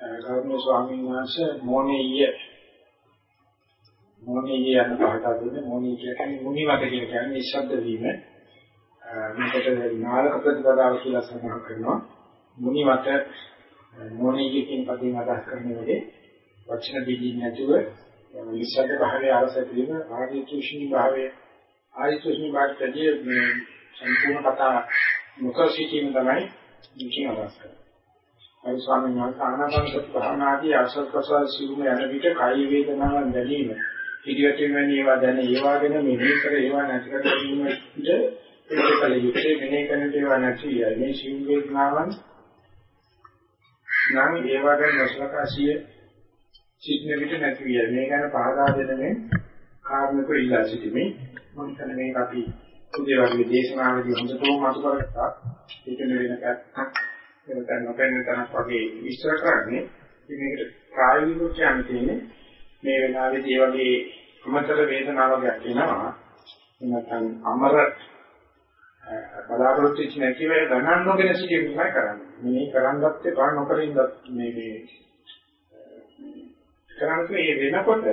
ගෞරවනීය ස්වාමීන් වහන්සේ මොණීය. මොණීය යන පහදා දෙන්නේ මොණී කියන්නේ මුනිවත කියන කියන්නේ නිශ්ශබ්ද වීම. මේකට නාලක ප්‍රතිපදාව කියලා සඳහන් කරනවා. මුනිවත මොණීය කියන පදයෙන් අදහස් කරන වෙලේ වචන දෙකින් නැතුව නිශ්ශබ්ද භාවයේ අරස කිරීම ආදී තුෂ්ණි භාවයේ ආදී තුෂ්ණි භාවයේදී සම්පූර්ණ කතා නොකර සිටීම තමයි මේකෙන් අදහස් කරන්නේ අයි ස්වාමීන් වහන්සේ ආනාපාන සති භාවනාදී ආශ්‍රද ප්‍රසාර සිවුම යන විට කාය වේදනාවන් දැනීම. පිළිවෙතින් වෙන ඒවා දැන ඒවා ගැන මෙහෙය කර ඒවා නැති කර ගැනීමට ඒකල යුත්තේ මෙහෙය කරන ඒවා නැති මේ සිවුම් වේදනාවන් නම් ඒවා ගැන නොසලකා සිය සිටින විට නැති විය. මේ ගැන පහදා දෙන්නේ කාර්මික ඉල්ලා සිටිමි. මම හිතන්නේ මේක අපි උදේ වගේ දේශනාවේදී හොඳටම මතු කරගත්තා. ඒක නෙවෙයි නැත්නම් එතන නොපෙනෙන තරක් වගේ විස්තර කරන්නේ. ඉතින් මේකට ප්‍රායෝගිකව කියන්න තියෙන්නේ මේ වෙලාවේදී මේ වගේ අමතර වේදනාවක් එනවා නැත්නම් අමර බලාපොරොත්තු වෙච්ච නැතිව ගණන් නොගෙන සිටීම තමයි කරන්නේ. මේ කරන්නත් එපා නොකර ඉඳ මේ මේ කරන්නේ මේ වෙනකොට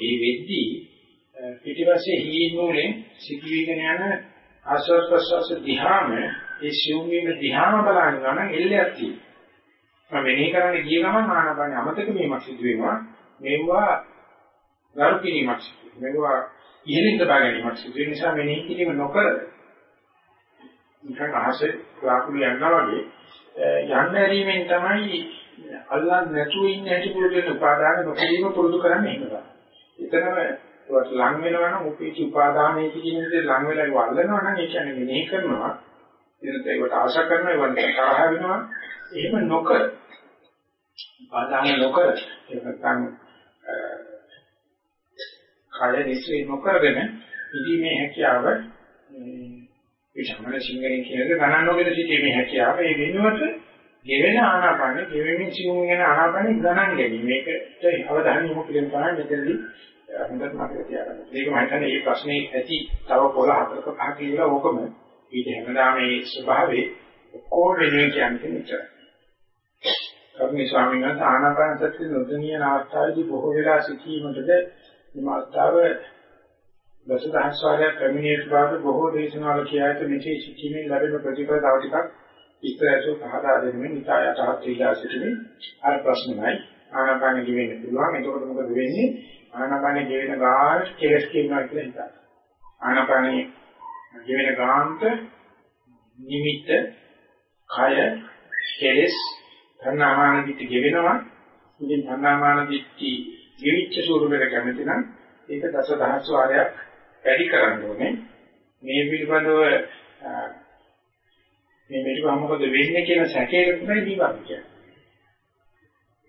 ඒ වෙද්දී පිටිපස්සේ හීනෝනේ සිටිවිගෙන යන ආශ්වාස ප්‍රශ්වාස දිහාම ඒ සිවුම් වීම දිහාම බලනවා නම් එල්ලයක් තියෙනවා. මම මෙනෙහි කරන්න ගිය ගමන් ආනාපාන අමතක වීමක් සිදු වෙනවා. මේවා ගරු කිරීමක් සිදු වෙනවා. මේවා ඉහළින් දබා ගැනීමක් සිදු වෙන නිසා මෙනෙහි කිරීම නොකර නිකන් අහසේ වාකුළු යනවා වගේ යන්න ඇරීමෙන් තමයි අල්ලන්නේ නැතුව ඉන්න හැටි පුරුදු වෙන උපාදාන නොකිරීම පුරුදු කරන්නේ එහෙමද. එතනම ඒවට ලං වෙනවා නම් උපේක්ෂ උපාදානයේ කියන විදිහට ලං වෙලා ඒව අල්ලනවා නම් ඒ කියන්නේ මෙනෙහි කරනවා එනත ඒකට ආශා කරනවා ඒවට තරහ වෙනවා එහෙම නොකර බාධා නොකර ඒක නැත්නම් කාය නිශ්චය නොකරගෙන ඉදීමේ හැකියාව මේ සමන සිංහලෙන් කියන්නේ ගණන් නොගෙන සිටීමේ හැකියාව ඒ වෙනුවට ගෙවෙන ආනාපානෙ ගෙවෙමින් සිවුම් වෙන ආනාපානෙ ගණන් ගැනීම මේකට අවධානය යොමු කිරීම තමයි මෙතනදී හොඳට මතක තියාගන්න. මේක මම හිතන්නේ මේ ප්‍රශ්නේ ඇති තව පොළ හතරක පහක කියලා ඕකම ඊට හැමදාම මේ ස්වභාවයේ ඔක්කොම වෙන්නේ කියන්නේ මෙච්චරයි. කර්මී ස්වාමීන් වහන්සේ ආනාපාන සතිය නොදෙනියන අවස්ථාවේදී බොහෝ වෙලා සිටීමටද මේ අවස්ථාව දසදහස් වාරයක් පැමිණිය බව බොහෝ දේශනාවල කියායත මෙසේ සිටීමෙන් ලැබෙන ප්‍රතිඵල තව ටිකක් ඉස්සරහට පහදා දෙන්නේ ඉතා යටහත් විලා සිටීමේ. අර ප්‍රශ්නයි ආනාපාන ගෙවෙන්න පුළුවන්. එතකොට මොකද වෙන්නේ? ආනාපාන ගෙවෙන ගාන කෙලස් කියනවා කියලා හිතන්න. ආනාපානේ ජීවෙන ගාන්ත නිමිත්ත කය කෙලස් ධර්මාමාන දිටි ගෙවෙනවා. ඉතින් ධර්මාමාන දිටි ගෙවිච්ච ස්වරූපයකට කැමති නම් ඒක දසදහස් වාරයක් වැඩි කරන්න ඕනේ. මේ පිළිබඳව මේ මෙලිව මොකද වෙන්නේ කියන සැකයක තමයි දීවා කියන්නේ.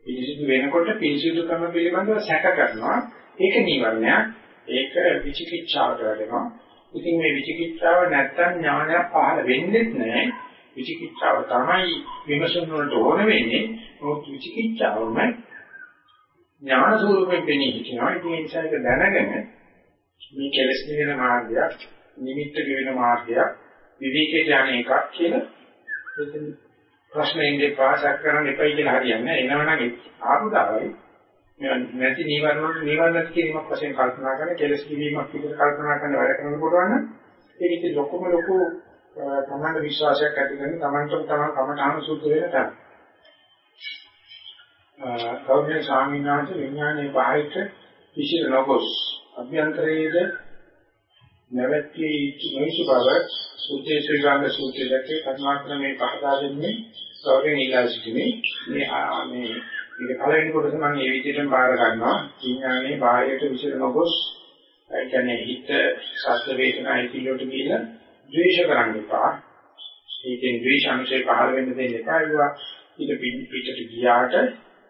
පිළිසිදු වෙනකොට පිළිසිදුකම පිළිබඳව සැක කරනවා. ඒක නිවර්ණයක්. ඒක විචිකිච්ඡාවට වැඩෙනවා ඉතින් මේ විචිකිච්ඡාව නැත්තම් ඥානයක් පහළ වෙන්නේ නැහැ. විචිකිච්ඡාව තමයි විමසන වලට ඕන වෙන්නේ. මොකද විචිකිච්ඡාවම ඥාන ස්වරූපයෙන් පෙනී හිටිනවා. ඒ නිසා ඒක දැනගෙන මේ කෙලස් නිවෙන මාර්ගයක්, නිමිත්ත ගෙවෙන මාර්ගයක්, විවේකයට යන එකක් කියලා එතන ප්‍රශ්නෙන්නේ පාසක් කරන්න එපයි කියලා හරියන්නේ නැහැ. එනවනම් ආපුදාවයි නැති නීවරණ වල නීවරණ කිරීමක් වශයෙන් කල්පනා කරන කෙලස් කිරීමක් විදිහට කල්පනා කරන වැඩ කරන්න පුළුවන් නම් ඒක ඉතින් ලොකුම ලොකු තමන්ට විශ්වාසයක් ඇති කරන තමන්ටම තමන් කමඨාන සුද්ධ වෙන තැන. කෞර්ය ස්වාමීන් වහන්සේ විඥානයේ බාහිර විශේෂ නොගොස් අභ්‍යන්තරයේද නැවැත්ී නොයිසු බව සුත්තේ ශ්‍රී ගාන්ධ සූත්‍රයේ කර්මාත්ම මේ පහදා දෙන්නේ කෞර්ය නිලා සිටිනේ මේ මේ මේක පළවෙනි කොටස මම මේ විදිහටම බාර ගන්නවා. විඥානයේ බාහිරට විසිර නොගොස් ඒ කියන්නේ හිත සත්‍ය වේදනා හිතිලොට ගිහිල්ලා ද්වේෂ කරන්න එපා. ඒකෙන් ද්වේෂ අංශය පහළ වෙන්න දෙන්න එපා. ඒවා ඊට පිටට ගියාට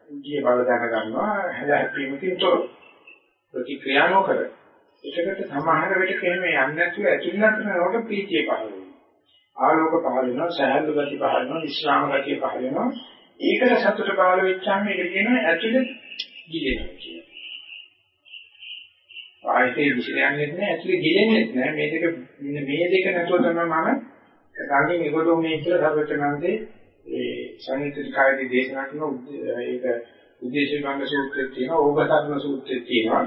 ගිය බව දැන ගන්නවා. හැදැපීමකින් තොර ප්‍රතික්‍රියා නොකර. ඒකට සමහර වෙලට කෙනෙක් යන්නේ නැතුව ඇතුළත් කරනකොට ප්‍රීතිය පහළ වෙනවා. ආලෝක පහළ වෙනවා, සහැල්ලු ගති පහළ වෙනවා, විශ්‍රාම ගතිය පහළ වෙනවා. ඒකට සතුට පහළ වෙච්චාම මේක කියනවා ඇතුළේ ගිලෙනවා කියලා. ආයතේ විශ්ලේෂණය නැහැ ඇතුළේ ගිලෙන්නේ නැහැ. මේ දෙක මේ දෙක නැතුව තමයි මම ගංගෙන් ඒකටෝ මේ කියලා සර්වචනන්දේ ඒ සංයුත්තිකායේදී දේශනා කරන ඒක උද්දේශ භංග සූත්‍රයේ තියෙනවා ඕගසත්න සූත්‍රයේ තියෙනවා.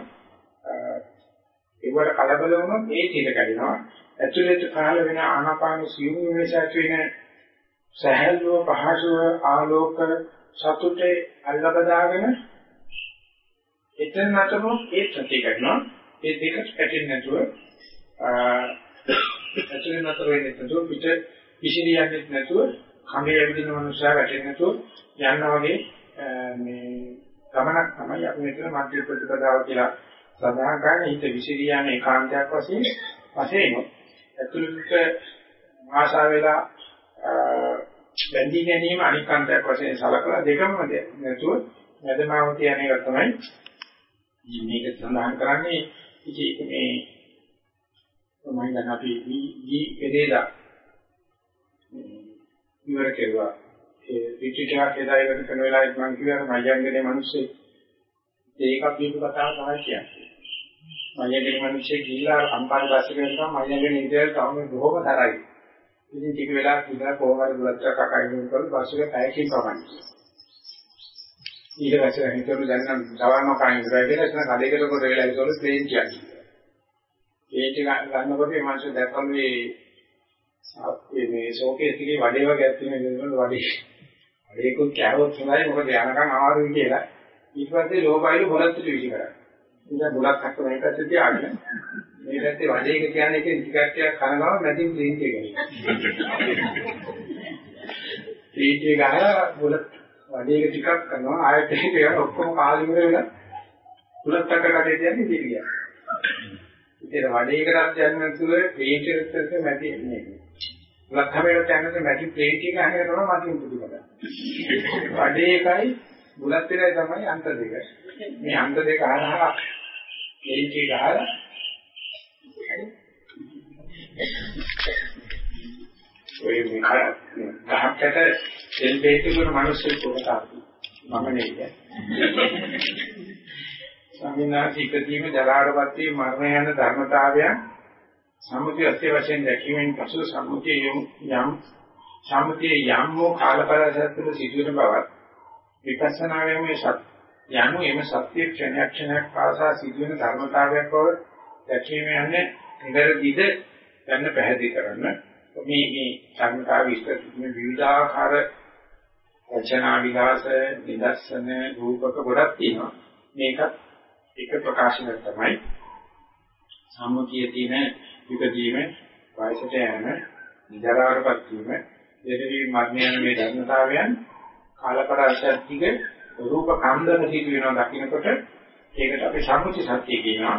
ඒවට කලබල වුණොත් ඒ තීර කැඩෙනවා ඇතුළත කාල වෙන ආනාපාන සියුම් වෙනසක් වෙන සහැල්ලුව පහසුව ආලෝක සතුටේ අල්ලබදාගෙන එතන නතම ඒ සත්‍ය කරනවා. ඒ දෙක පැටෙන්නේ නැතුව ඇතුළේ නතර වෙන්නේ නැතුව පිට විසිරියන්නේ නැතුව කඹේ ඇවිදින මනුස්සයා වැටෙන්නේ නැතුව යනවා වගේ මේ ගමනක් තමයි අපි මෙතන මධ්‍ය ප්‍රතිපදාව කියලා සඳහන් කරන්නේ. හිත විසිරියාම ඒකාන්තයක් වශයෙන් වශයෙන්. ඇතුළත ආශා වෙලා බැඳී ගැනීම අනිකාන්තයක් වශයෙන් සලකලා දෙකම නැතුව මැදමාවත යන එක තමයි මේක සඳහන් කරන්නේ ඉතින් මේ මම දැන් අපි දී පෙරේදා ඉවර කෙරුවා ඒ රිට්‍රීට් එකක් එදා ඉවර කරන වෙලාවෙත් මම කිව්වා මයංගනේ මිනිස්සේ ඒකක් දීපු කතාව තමයි කියන්නේ. මයංගනේ මිනිස්සේ ගිහිල්ලා අම්පාර බස් එකේ ගිහලා මයංගනේ ඉඳලා තමයි බොහොම තරයි. ඉතින් ටික වෙලාවක් ඉඳලා කොහොම හරි බුලත් එකක් අයින් කරලා බස් එක පැයකින් පමණයි. ඊට පස්සේ හිතුවලු දැන් නම් සවන්න කයින් ඉඳලා කියලා එතන කඩේකට කොට වෙලා ඉතවලු ප්ලේන් කියන්නේ. ඒ ටික ගන්නකොට මේ මාංශ දැක්කම මේ මේ ෂෝකේස් එකේ වඩේ වගේ තියෙන විදිහට වඩේ වඩේකුත් කෑවොත් හොඳයි මොකද යනකම් ආවරුයි කියලා ඊට පස්සේ ලෝකයිලු බොලත් විසි කරා. ඉතින් බුලත් අක්ක මේ පැත්තේ තියාගෙන මේ පැත්තේ වඩේක කියන්නේ එකෙන් ටිකක් ටිකක් කනගාව නැතිව ප්ලේන් එක ගන්නවා. ප්ලේන් එක ගහලා බුලත් වඩේක ටිකක් කරනවා ආයෙත් ඒක ඔක්කොම කාලෙ ඉවර වෙලා බුලත් අක්ක කඩේ තියන්නේ ඉතිරියා. ඉතින් වඩේකටත් යන්න තුල ප්ලේන් එකත් මැටි නේ. ලක්ෂමයට යනකොට මැටි ප්ලේන් එක අහගෙන තමයි මතින් පුදුමද. වඩේකයි බුලත් එකයි තමයි අන්ත දෙක. මේ අන්ත දෙක අහලා ප්ලේන් එක ගහලා ඔය ගහකට සෙල් බේත් කරන මිනිස්සු කොහොමද මම නෙවෙයි. සංවිනාසිකදීම ජරාරපත් වී මරණ යන ධර්මතාවයන් සම්මුතිය අත්‍ය වශයෙන් දැකීමෙන් පසු සම්මුතිය යම් සම්මුතිය යම් වූ කාලපරසත්තුල සිදුවෙන බවත් විපස්සනාවේ මේ සත් යනු එම සත්‍ය ක්ෂණයක් ක්ෂණයක් පාසා සිදුවෙන ධර්මතාවයක් බව දැකීම යන්නේ නිවැරදිද යන්න පැහැදිලි කරන්න. මේ මේ ධර්මතාව විස්තර මේ විවිධාකාර වචනා විලාස නිදර්ශන රූපක ගොඩක් තියෙනවා. මේකත් එක ප්‍රකාශනයක් තමයි. සම්මුතියේ තියෙන විකදීම වයසට යෑම ජරාවටපත් වීම දෙවි මරණයන් මේ ධර්මතාවයන් කාලපරාශත්තික රූප කන්දන සිදු වෙනවා දකින්නකොට ඒකට අපි සම්මුති සත්‍ය කියනවා.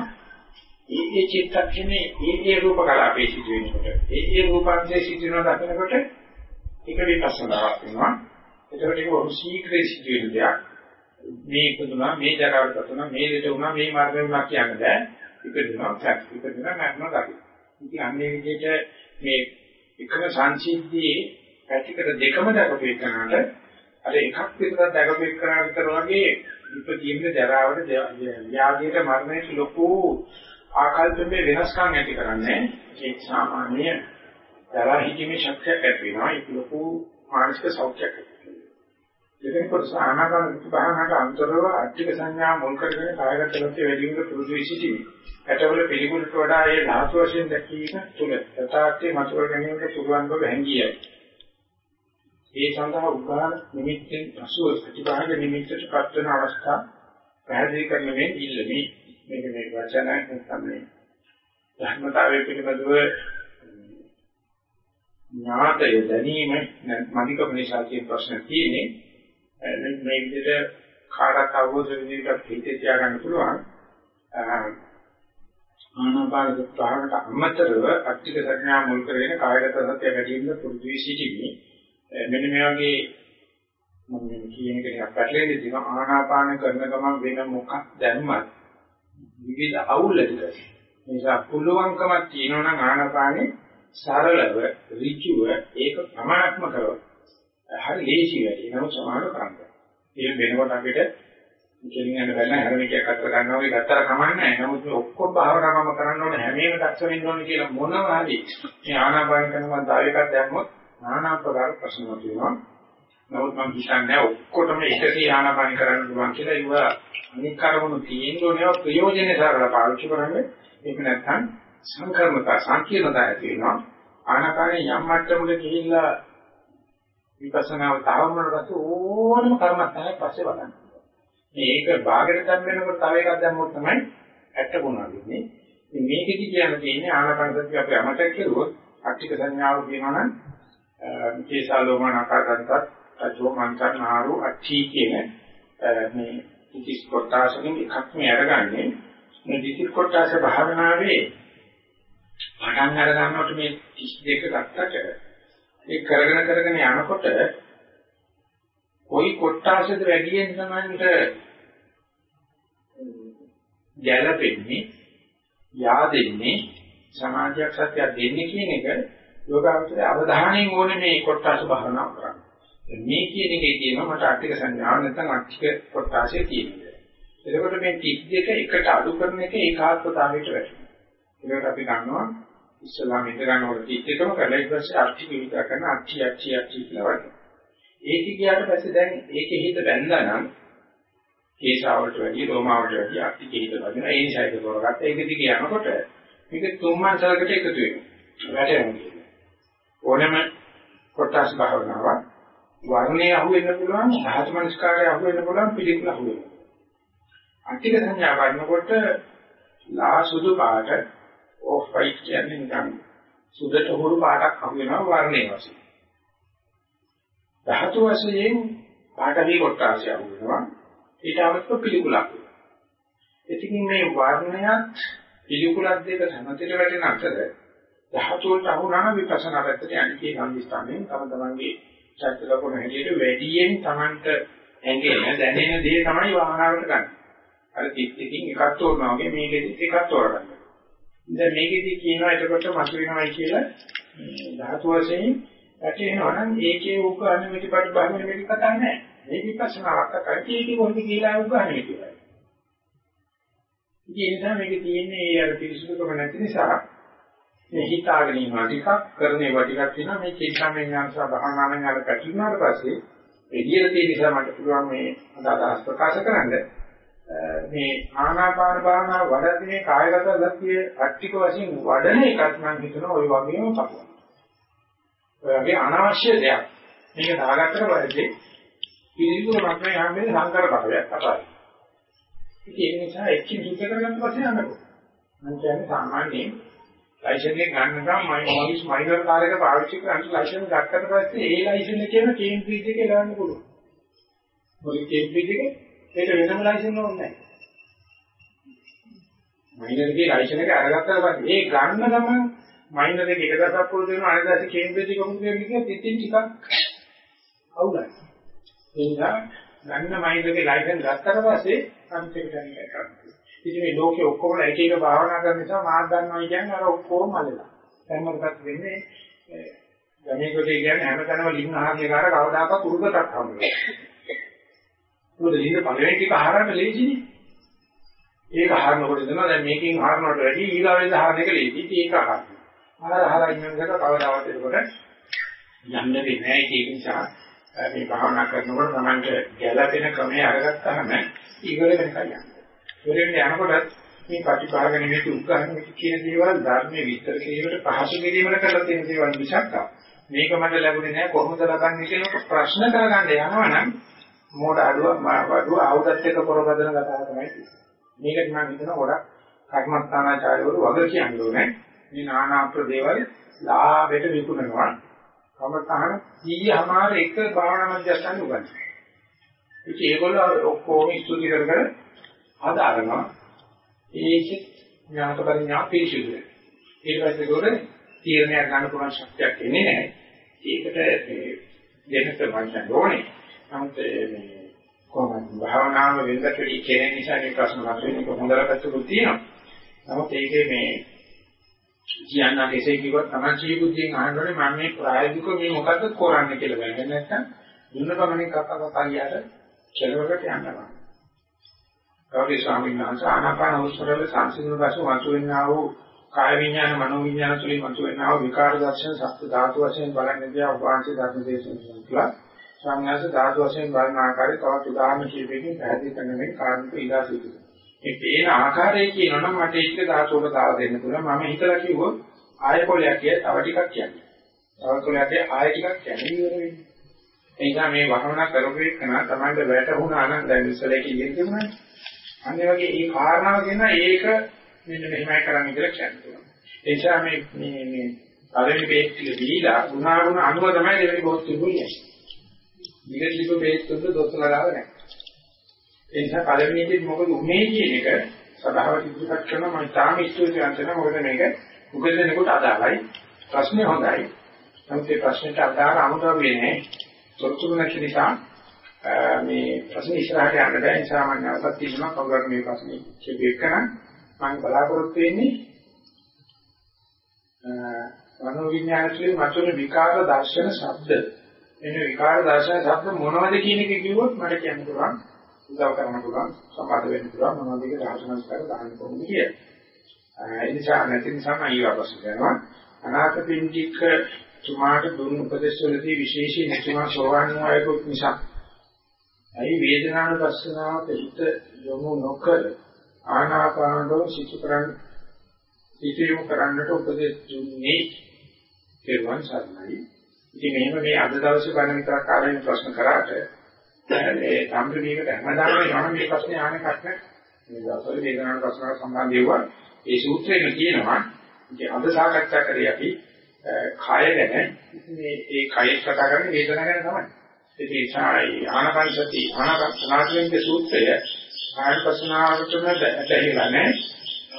ඒ ඒ චිත්තක්ෂණේ ඒ ඒ රූප කලාපේ සිදු වෙනකොට ඒ ඒ රූපාංශයේ සිදු වෙනවා දකින්නකොට ඒක විපස්සනාවක් වෙනවා. එතකොට ඒක බොහොම ශීඝ්‍රයෙන් සිදු වෙන දෙයක්. මේ ඉපදුනා මේ ජරාවට පතුනා මේ දෙට වුණා මේ මාර්ගය වුණා කියන්න බෑ ඉපදුනා ෆැක්ට් ඉපදුනා මරණ දකි ඉතින් අන්නේ විදිහට මේ එකම සංසිද්ධියේ පැතිකඩ දෙකම දක්වපේකනට අර එකක් විතරක් දක්වපේකන විතර වගේ ඉපදීමේ ජරාවට ව්‍යාධියට මරණයට ලොකු ආකල්පයේ වෙනස්කම් ඇති කරන්නේ ඒ සාමාන්‍ය ජරා හිතීමේ ශක්තියක් ඇති වෙනවා ඒක ලොකු මානසික සෞඛ්‍යයක් ඇති දෙවෙනි කොටස ආනාපාන සතිපහනට අන්තරව අට්ටික සංඥා මුල් කරගෙන කායගත ලක්ෂ්‍ය වැඩි වෙන පුරුදු විසිටීම. ඇටවල පිළිගුණට වඩා ඒ ධාතු වශයෙන් දැකීම තුළ යථාර්ථයේ මතුව ගැනීමට පුළුවන් බව හැඟියයි. ඒ සඳහා උගාන නිමිත්තෙන් පසුව ප්‍රතිභාග නිමිත්තට පත් වෙන අවස්ථා පැහැදිලි කරන මේ ඉල්ලමි. මේක මේ වචනයක් තමයි. ධර්මතාවයේ පිළිබඳව ඥාතය දැනීම මනිකම නිසා කියන ප්‍රශ්න තියෙන්නේ. මේ විදිහට කාටත් අවබෝධ විදිහට හිතේ තියාගන්න පුළුවන්. ආනාපාන සතියට අමතරව අට්ටික සංඥා මුල් කරගෙන කායගත සත්‍ය වැඩිම පුරුදු වී සිටින්නේ. මෙන්න මේ වගේ මම මේ කියන එක නිකන් පැටලෙන්නේ. තියෙනවා ආනාපාන කරන ගමන් වෙන මොකක් දැනුමත් විවිධ අවුල් ඇති කරේ නිසා පුළුවන්කමක් තියෙනවා නම් ආනාපානේ සරලව ඍජුව ඒක ප්‍රමාණක්ම කරව හරි ලේසි වැඩි. නමුත් සමාන කරන්නේ. ඒක වෙනකොට අපිට කෙලින් යන බැලන හැම එකක් අතර ගන්නවා වගේ ගත්තර කමන්නේ නැහැ. නමුත් මේ ඔක්කොම භාවනාවම කරන්න ඕනේ හැම එකක් දක්ෂ වෙන්න ඕනේ කියලා මොනවා හරි මේ ආනාපාන කරනවා දායකයක් දැම්මොත් নানা ආකාර ප්‍රශ්න තියෙනවා. නමුත් මම හිතන්නේ ඔක්කොටම එකසේ ආනාපාන කරන්න පුළුවන් කියලා ඒව අනික් කරමුණු තියෙන්න ඕනේ ප්‍රයෝජනේ සරල පාවිච්චි කරන්නේ ඒක නැත්නම් සංකර්මතා සංකීර්ණතා ඇති වෙනවා ආනාපානේ යම් මට්ටමකට ගිහිල්ලා විපස්සනාව තාවුනට පස්සේ ඕනම කර්මස්ථානයක් පස්සේ වඩන්න. මේක භාගයට දැම්වෙනකොට තව එකක් දැම්මොත් තමයි ඇත්ත වුණා වෙන්නේ. ඉතින් මේකෙදි කියන්න තියෙන්නේ ආනාපාන සතිය අපි අමතක කරුවොත් අට්ටික සංඥාව කියනවා නම් කේසාලෝමන ආකාරයන්ට අජෝ මන්තරනාරු අට්ටි කියන මේ ඉතිස් කොටාසකින් එකක් මේ අරගන්නේ මේ ඉතිස් කොටාස භාවනාවේ පටන් අර ගන්නකොට මේ 32 ගත්තට ඒ කරගෙන කරගෙන යනකොට කොයි කොටාසද වැඩියෙන් සමන්ට ගැළපෙන්නේ yaadෙන්නේ සමාජයක් සත්‍යයක් දෙන්නේ කියන එක යෝගාවචරයේ අවධානයෙන් ඕනේ මේ කොටාස භාවනාව කරන්න. මේ කියන එකේ තියෙනවා මට ආර්ථික සංඥාව නැත්නම් ආර්ථික කොටාසේ තියෙනවා. එතකොට මේ 32 එකට අඩු කරන එක ඒකාත්මතාවයට වැටෙනවා. ඒකට අපි ගන්නවා ඉස්සලාම ඉඳ ගන්නකොට 32ම කරලා ඊට පස්සේ ආර්ථික විතර කරන අට්ටි අට්ටි අට්ටි කියලා වගේ. ඒක ගියාට පස්සේ දැන් ඒකේ හිත බැඳලා නම් කේශාවට වැඩි රෝමාවට වැඩි අට්ටි හිත බැඳලා ඒ නිසා ඒක කරගත්ත ඒක දිගේ යනකොට මේක තුන්මාසලකට එකතු වෙනවා. වැටෙනවා. ඕනම කොටස් භාවනාවක් වර්ණේ අහු වෙන්න පුළුවන්, සහජ මනස්කාරය අහු වෙන්න පුළුවන්, පිළිකුල අහු වෙන්න. අට්ටික සංඥා වඩනකොට ලා සුදු පාට ඕෆ් වයිට් කියන්නේ නිකන් සුදට හුරු පාටක් අහු වෙනවා වර්ණේ වශයෙන්. ධාතු වශයෙන් පාඨවි කොටාසිය අහු වෙනවා. ඊට අවශ්‍ය පිළිකුලක්. ඉතින් මේ වර්ණයත් පිළිකුලක් දෙක සමතේට වැටෙන අතර ධාතු වලට අහු නැන විපස්සනා පැත්තට යන්නේ කියන සම්දිස්ථානයෙන් තම තමන්ගේ චෛත්‍ය ලකුණ හැටියට වැඩියෙන් Tamanට ඇඟෙන දැනෙන දේ තමයි වාහනාවට ගන්න. අර තිත්තිකින් එකක් තෝරනවා වගේ මේකෙදි එකක් තෝරගන්න. දැන් මේකෙදි කියනවා එතකොට මතුවෙනවයි කියලා ධාතු වශයෙන් වැටෙනවා නම් ඒකේ උගහන මිටිපටි බහින මිටි කතා නැහැ. මේ විපස්සනාවක් කරන්නේ ඒකේ කොහොමද කියලා උගහන මිටිපටි. ඉතින් ඒ නිසා මේකේ තියෙන්නේ අර පිරිසුදුකම නැති නිසා මේ හිතාගෙන ඉන්නවා ටිකක් කරන ඒවා ටිකක් තියෙනවා මේ චේතනාවෙන් ඥානසා භාවනාවෙන් අර පැටලුනාට පස්සේ එළියට තියෙන නිසා මට පුළුවන් මේ අදහස් ප්‍රකාශ කරන්න මේ ආනාපාන භාවනාව වඩන්නේ කායගත ගතිය අට්ටික වශයෙන් වඩන එකත් මම හිතනවා ওই වගේම තමයි. ඔය වගේ අනවශ්‍ය දෙයක් මේක දාගත්තට පස්සේ පිළිගුණ මතය හැමෙන්නේ සංකාර භාවයක් අතයි. ඒක නිසා එක්කින් සුද්ධ කරගන්න පස්සේ යන්නකෝ. මම කියන්නේ සාමාන්‍යයෙන් ලයිසන් එක ගන්න ගමන් මම මොලිස් මයිනර් කාර් එක පාවිච්චි කරන්න ලයිසන් ගත්තට පස්සේ ඒ ලයිසන් එකේම කේම්බ්‍රිජ් එකේ දාන්න පුළුවන්. මොලිස් කේම්බ්‍රිජ් එකේ ඒක වෙනම ලයිසන් ඕනේ නැහැ. මයිනර් එකේ ලයිසන් එක අරගත්තා පස්සේ ඒ ගන්න ගමන් මයිනර් එක එක දවසක් පුරුදු වෙනවා අනිත් දවසේ කේම්බ්‍රිජ් එක මුදු වෙන එක පිටින් ටිකක් අවුලයි. ඒ නිසා ගන්න මයිනර් එකේ ලයිසන් ගත්තට පස්සේ අනිත් එක දැන් කරන්න. ඉතින් මේ ලෝකේ ඔක්කොම එක එක භාවනා කරන නිසා මාත් ගන්නවා කියන්නේ අර ඔක්කොම මලලා. දැන් මොකක්ද වෙන්නේ? ගමේකට කියන්නේ හැමතැනම ලිංග ආහාරය කාර කවදාකවත් උරුකටක් හම්බෙන්නේ. මොකද ලිංග පළවෙනි ටික ආහාරම ලේසිනේ. ඒක ආහාරනකොට දෙනවා දැන් මේකෙන් ආහාරනකට වැඩි ඊගාවෙන් ආහාර එක ලේසි. ඉතින් ඒක ආහාර. ආහාර ආහාර ඉන්නකොට කවදාවත් ඒකට යන්න වෙන්නේ නැහැ ඒක නිසා මේ භාවනා කරනකොට තමයි ගැළපෙන ක්‍රමය අරගත්තාම ඊගොල්ලෝ වෙනකන් යනවා. ඉවරෙන් යනකොට මේ ප්‍රතිපාග නිමිති උත්සාහන කියන දේවල් ධර්මයේ විස්තර කිරීමට පහසු කිරීමකට කරලා තියෙන දේවල් මිසක් මේක මට ලැබුණේ නැහැ කොහොමද ලබන්නේ කියලා ප්‍රශ්න කරගන්න යනවනම් මොඩ අඩුව වඩුව ආයුධත් එක්ක පොරබදන කතාව තමයි මේකට මම හිතනවා ගොඩක් කර්මස්ථානාචාර්යවරු වග කියන්නේ ඕනේ. මේ নানা අප්‍රදේවල් ලාභයට විකුණනවා. කමතහන කීයමාර එක භාවනා මධ්‍යස්ථාන උගන්වනවා. ඉතින් ඒගොල්ලෝ ඔක්කොම ස්තුති කර කර හදාරනවා ඒකෙත් ඥාත පරිඥා පිළිසිදු ඊට පස්සේ ගොඩ තීරණයක් ගන්න පුළුවන් ශක්තියක් එන්නේ නැහැ. ඒකට මේ දෙන්නත් වංශන ඕනේ. නමුත් මේ කොහොමද භාවනාව වෙනදට කියන නිසා මේ ප්‍රශ්න මතුවෙන්නේ කොහොමදලා පැත්තකුත් තියෙනවා. නමුත් ඒකේ මේ කියන්න කෙසේ කිව්වත් තමයි ජීවිතයෙන් අහන්නෝනේ මම මේ ප්‍රායෝගිකව මේ මොකද්ද කරන්නේ කියලා. බලන්න නැත්නම් දුන්න පමණින් කතා කතා කියාට කෙලවරකට යනවා ගෞරී ස්වාමීන් වහන්සේ ආනාපාන උස්සරල සංසිඳන පසු මතුවෙනා වූ කාය විඥාන මනෝ විඥාන තුලින් මතුවෙනා වූ විකාර දර්ශන සත්‍ය ධාතු වශයෙන් බලන්නේ දියා උපාංශ ධර්ම දේශනා කළා. සංඥාස ධාතු වශයෙන් බලන ආකාරය තවත් උදාහරණ කිහිපයකින් පැහැදිලි කරන මේ කාරණක ඉලා සිටිනවා. මේ පේන ආකාරය කියනොනම් මට ඒක ධාතු වල දාලා දෙන්න පුළුවන්. මම හිතලා කිව්වොත් ආය පොලයක් කිය තව ටිකක් කියන්නේ. තව පොලයක් ආය ටිකක් කියන්නේ ඉවර වෙන්නේ. ඒ නිසා මේ වහවණ කරපු එකන තමයි වැටුණා නම් දැන් ඉස්සලේ කියෙන්නේ තිබුණානේ. අන්න ඒ වගේ මේ කාරණාව කියන ඒක මෙන්න මෙහෙමයි කරන්න කියලා කියනවා. ඒ නිසා මේ මේ මේ පළවෙනි බේස් ටික දීලා ගුණාගුණ අනුව තමයි දෙවෙනි බෝස් තිබුණේ. නිගටිව් බේස් තුන දොස්තරලා ගාව නැහැ. ඒ නිසා පළවෙනි එකේ මොකද උනේ කියන එක සදාවට ඉදිරිපත් කරන මම තාම ඉස්තුති අන්තන මොකද මේක උගල දෙනකොට අදාළයි. ප්‍රශ්නේ හොඳයි. නමුත් ඒ ප්‍රශ්නෙට අදාළ අමුතුව වෙන්නේ තොරතුරු නැති නිසා මේ ප්‍රශ්න ඉස්සරහට යන්න බැහැ. ඒ නිසා මම නැවතත් කියනවා කවුරුහරි මේ ප්‍රශ්නේ කියපු එකන මම බලාපොරොත්තු වෙන්නේ මනෝවිඤ්ඤාණයේ මතුවෙන විකාර දර්ශන ශබ්ද එන විකාර දර්ශන ශබ්ද මොනවද කියන එක කිව්වොත් මට කියන්න පුළුවන් උදව් කරන්න පුළුවන් සම්බන්ධ වෙන්න පුළුවන් මොනවද ඒක දර්ශනස්කාර දාන්න කොහොමද කියලා. ඒ නිසා නැති නිසා මම ඊවා ප්‍රශ්න කරනවා අනාථපිණ්ඩික තුමාට දුන්න උපදේශ වලදී විශේෂයෙන් නැතිව සෝවාන් වූ නිසා ඇයි වේදනානුපස්සනාවට හිත යොමු නොකර ආනාපානෝ සිතු කරන් සිතියු කරන්නට උපදෙස් දුන්නේ කෙරුවන් සරණයි. ඉතින් මෙහෙම මේ අද දවසේ බණ විතරක් කාලෙන් ප්‍රශ්න කරාට මේ සම්ප්‍රදීයකට හැමදාම යන මේ ප්‍රශ්නේ ආන එකක් නෑ. මේ දවස්වල වේදනානුපස්සනාව සම්බන්ධ ඒවා ඒ සූත්‍රයෙන් කියනවා. ඉතින් අද සාකච්ඡා කරේ අපි කය ගැන මේ ඒ කය කතා කරන්නේ වේදනාව ගැන තමයි. ඒ නිසා ආනාපාන සති ආනාපානසනාතියේ සූත්‍රය ආයපසනාවටම දැහැලා නැහැ.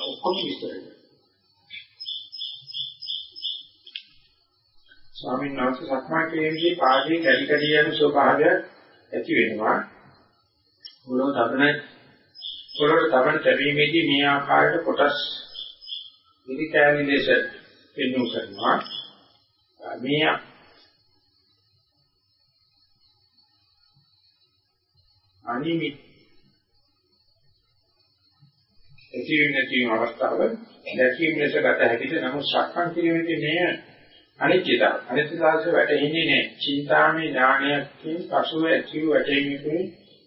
ඔක්කොම විස්තර. ස්වාමීන් වහන්සේ සක්මා කිරීමේදී පාදයේ කැඩි කැඩි යන ස්වභාවය ඇති වෙනවා. මුලව තබන පොළොට තබන තැබීමේදී මේ ආකාරයට කොටස් විදිකෑලි ලෙස පෙන්වු කරනවා. මේ අනිමි. ඇතිවෙන නැතිවීම අවස්ථාව දැකීම ලෙස ගත හැකිද? නමුත් සක්මන් කිරීමේදී මේ අනිත්‍යතාව අනිත්‍යතාවස වැටෙන්නේ නැහැ. චින්තාමේ ඥානයකින් පසුව ඇතිව වැටෙන්නේ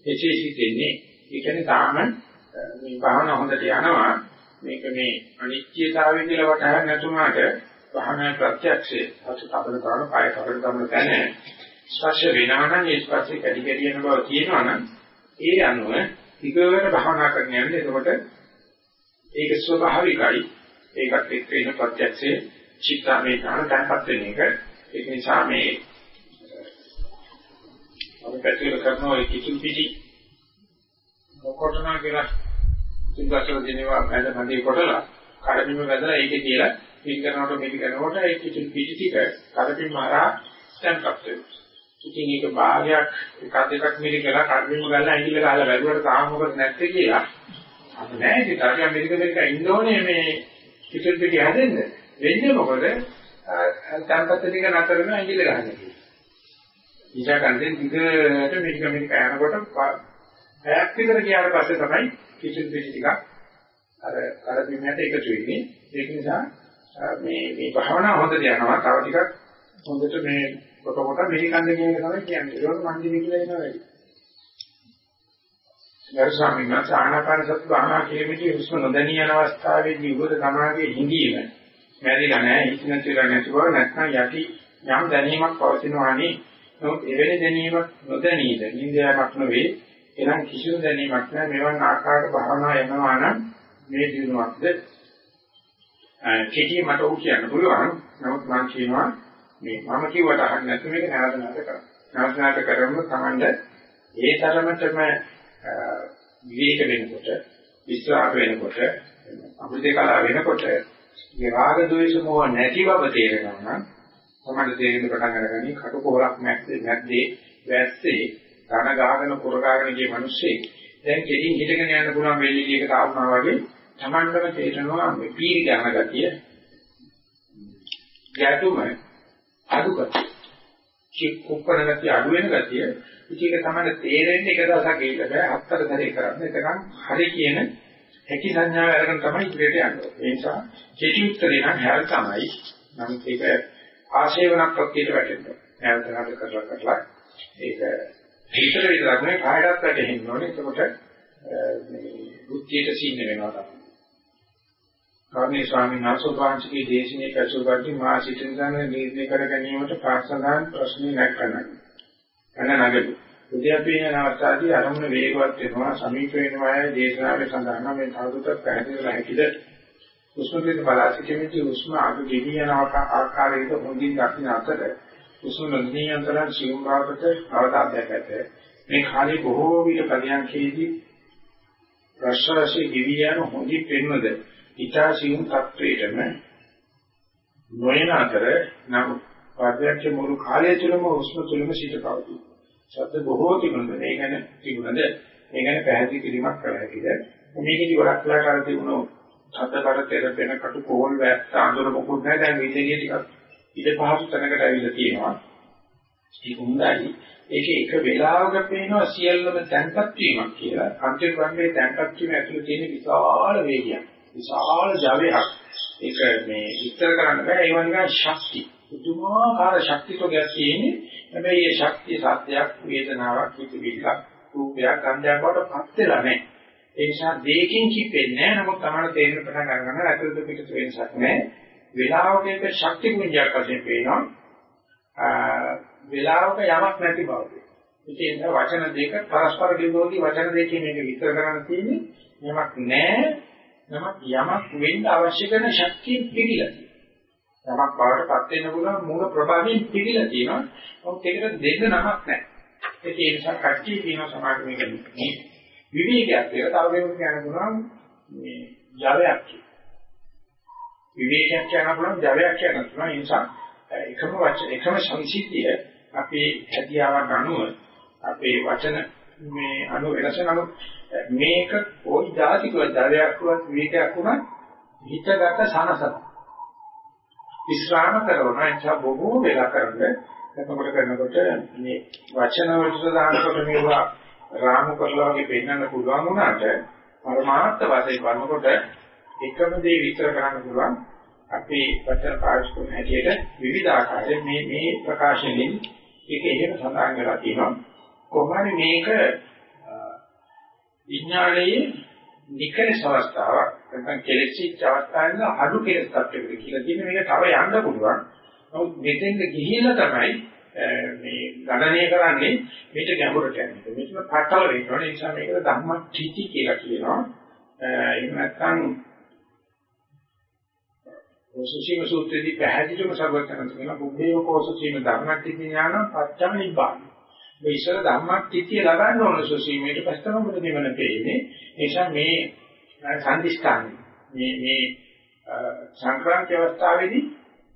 එසේ සිටින්නේ. ඒ කියන්නේ තාම මේ භාවන හොඳට යනවා. මේක මේ අනිත්‍යතාවය කියලා වටහා නැතුණාට භාවනා ප්‍රත්‍යක්ෂේ අතු තබන කරන පය කවර ගමන තැන ස්පර්ශ වෙනවා නම් ඒ ස්පර්ශය කැඩි කැඩි යන බව තියෙනවා නම් ඒ අනුව ටිකවට භාවනා කරන්න යන්නේ එතකොට ඒක ස්වභාවිකයි. ඒකත් එක්ක එන ප්‍රත්‍යක්ෂයේ චිත්තාමේ ඥාන දැන්පත් වෙන එක. ඒක නිසා මේ අපි පැතිර කරන ඔය කිතුල් පිටි. මොකටනා කියලා සිංහසල දිනවා මැද මැදේ කොටලා කඩමිම වැදලා ඒකේ තියලා පින් කරනකොට මේක කරනකොට ඒ කිතුල් පිටි ටික කඩමිම හරහා දැන්පත් වෙනවා. ඉතින් ඒක භාගයක් එකක් දෙකක් මිලි කරලා කඩමිම ගල්ලා ඇඟිල්ල ගහලා වැදුවට තාම මොකද නැත්තේ කියලා අපි නෑ ඉතින් තාම මෙරික දෙක ඉන්න ඕනේ මේ කිතුල් පිටි හැදෙන්න වෙන්නේ මොකද? තම්පත් ටික නතර වෙන ඇඟිල්ල ගන්න කියලා. ඊට කන්දෙන් දිගට මේක මේක යනකොට පැයක් විතර ගියාට පස්සේ තමයි කිසිම පිටි ටිකක් අර අර බිමට එකතු වෙන්නේ. ඒක නිසා මේ මේ භාවනාව හොඳට යනවා. තව ටිකක් හොඳට මේ කොට කොට මෙහි කන්ද කියන එක තමයි කියන්නේ. ඒක මන්දි කියලා එනවා වැඩි. ගරු ස්වාමීන් වහන්සේ ආනාපාන සති භාවනා කිරීමේදී හුස්ම නොදැනී යන අවස්ථාවේදී උගද සමාගයේ හිඳීම මැරිලා නැහැ හිතන කියලා නැති බව නැත්නම් යටි යම් දැනීමක් පවතිනවානේ නමුත් එවැනි දැනීමක් නොදැනීද? නින්දයක් නොවේ. එනම් කිසිදු දැනීමක් නැහැ. මෙවන් ආකාරයට භවනා යනවා නම් මේ දිනුවක්ද? කෙටි මට උ කියන්න පුළුවන්. නමුත් මම කියනවා මේ මම කිව්වට අහන්න නැතු මේක නැවත නැවත කරා නැවත නැවත කරමුත් Tamande ඒ තරමටම විවේක වෙනකොට විස්වාස වෙනකොට අපිට කලාව වෙනකොට මේ රාග ద్వේෂ මොහ නැති බව තේරෙනවා නම් තමයි තේරෙන්න පටන් අරගන්නේ කටුකොරක් නැත්තේ නැද්දේ වැස්සේ ධන ගාගෙන පුර ගාගෙන ගිය මිනිස්සේ. දැන් කෙලින් හිටගෙන යන්න පුළුවන් වෙල්ලිලියකට ආවම වගේ තමන්ටම තේරෙනවා මේ පීරි ගන්න ගතිය. ගැටුම අඩුකට චික් කුප්පණ ගතිය අඩු වෙන ගතිය ඉතින් ඒක තමයි තේරෙන්නේ එක දවසක් ගිහිල්ලා බෑ හතර සැරේ කරන්න එතකන් හරි කියන හැකි සංඥාව අරගෙන තමයි ඉදිරියට යන්නේ. ඒ නිසා කෙටි උත්තරේ නම් හැල් තමයි. නමුත් ඒක ආශේවනක් ප්‍රත්‍යයට වැටෙනවා. නැවත නැවත කරලා කරලා ඒක හිතට විතරක් නෙවෙයි කායයත් වැටෙන්න ඕනේ. එතකොට මේ බුද්ධියට සීන වෙනවා තමයි. කර්ණී ස්වාමීන් වහන්සේ වහන්සේගේ දේශනේ පැසුපටි මා සිටින දන නිර්ණය කර ගැනීමට පාසඳාන් ප්‍රශ්නේ නැක්කනයි. කන නගලු. උද්‍යපේන අවස්ථාවේ අරමුණ වේගවත් වෙනවා සමීප වෙනවා දේශනාවේ සඳහන් මේ තවදුරටත් පැහැදිලිව හැකිද උෂ්ම පිට බලා සිටීමේදී උෂ්ම අඩු ගෙවි යන ආකාරයක හොඳින් දකින්න අතර උෂ්ම නියන්ත්‍රණ සියුම් බවට අවදාදයක් ඇත මේ කාලේ බොහෝ විට පරියන්කේදී ප්‍රශ්වාසයේ ගෙවි යන හොඳින් පෙන්වද ඊටා සියුම් තත්වයටම නොයන අතර නම් පරියන්ක මුළු කාලය තුළම උෂ්ම තුළම සිට පවතී. ශබ්ද බොහෝ තිබුණද? මේ ගැන තිබුණද? මේ ගැන පැහැදිලි කිරීමක් කළ හැකිද? මේකේදී ගොඩක් වෙලාට අර තිබුණු ශබ්දකට තෙරපෙන කටු කෝල් වැස්ස අඳුර මොකුත් නැහැ. දැන් විදේලිය ටිකක් ඊට පහසු තැනකට ඇවිල්ලා තියෙනවා. ඒක හොඳයි. ඒකේ එක වෙලාවක පේනවා සියල්ලම තැන්පත් වීමක් කියලා. අන්තිම වංගේ තැන්පත් වීම ඇතුළේ තියෙන විශාල වේගයක්. විශාල ජවයක්. ඒක මේ විස්තර කරන්න බෑ. ඒ වගේ ශක්තිය පුදුමාකාර ශක්තිතෝගයක් තියෙන්නේ. හැබැයි මේ ශක්තිය සත්‍යයක් වේදනාවක් හිතවිල්ලක් රූපයක් ගන්ධයක් වලට පත් වෙලා නැහැ. ඒ නිසා දෙකකින් කිපෙන්නේ නැහැ. නමුත් තමයි තේරෙන පටන් ගන්න ඇතුළත පිටත වෙනසක් නැහැ. වේලාවක එක ශක්ති පුඤ්ජයක් වශයෙන් පේනවා. වේලාවක යමක් නැති බව ඉතින් වචන දෙක පරස්පර විරෝධී වචන දෙකකින් මේක විස්තර කරන්න තියෙන්නේ යමක් නැහැ. නමක් යමක් වෙන්න අවශ්‍ය කරන ශක්තිය පිළිලා තියෙනවා තමක් බවටපත් වෙන්න පුළුවන් මූල ප්‍රභාවයෙන් පිළිලා තියෙනවා. නමුත් ඒකට දෙන්න නමක් නැහැ. ඒක ඒ නිසා කට්ටිය කියන සමාජ මේක මේ විවේකයක් කියලා තව කෙනෙකුට කියන්න පුළුවන් මේ ජවයක් කියලා. විවේකයක් කියන්න පුළුවන් ජවයක් කියන්න පුළුවන්. ඒ නිසා එකම වචන එකම සංසිද්ධිය අපේ හැදියාවක් අනුව අපේ වචන මේ අනුව වෙනස නමුත් මේක කොයි જાතික ධර්මයක් වුණත් විවේකයක් වුණත් හිතගත සනසන. විශ්‍රාම කරනවා එච්චා බොහෝ වෙලා කරන්නේ. එතකොට කරනකොට මේ වචන වලට දානකොට මේවා රාමු කරලා වගේ පෙන්වන්න පුළුවන් වුණාට පරමාර්ථ වශයෙන් කරනකොට එකම දේ විතර කරන්න පුළුවන්. අපේ වචන පාවිච්චි කරන හැටියට විවිධාකාරයෙන් මේ මේ ප්‍රකාශනෙන් ඒක එහෙම සඳහන් කරලා තියෙනවා. කොහොමද මේක විඥානයේ නිකලස් අවස්ථාවක් නැත්නම් කෙලෙසිච්ච අවස්ථාවෙන් අඩු කෙලස් තත්ත්වයකට කියලා තියෙන මේක තව යන්න පුළුවන්. නමුත් මෙතෙන්ද ගිහිලා තමයි මේ ගණනය කරන්නේ මේක ගැඹුරට යන්නේ. මේක පටල වෙනවා. ඒ නිසා මේකට ධම්මටිති කියලා කියනවා. එහෙම නැත්නම් කොසසීම සූත්‍රයේදී පැහැදිලිවම සර්වඥයන් කියන බුද්ධේව කොසසීම ධම්මටිති ඥාන පච්චම නිබ්බාන. මේ ඉස්සර ධම්මටිතිය ලබන්න ඕන සෝසීමේට පස්තම මොකද නිවන පෙන්නේ. ඒ නිසා මේ සම්දිස්ථාන මේ මේ සංක්‍රාන්ති අවස්ථාවේදී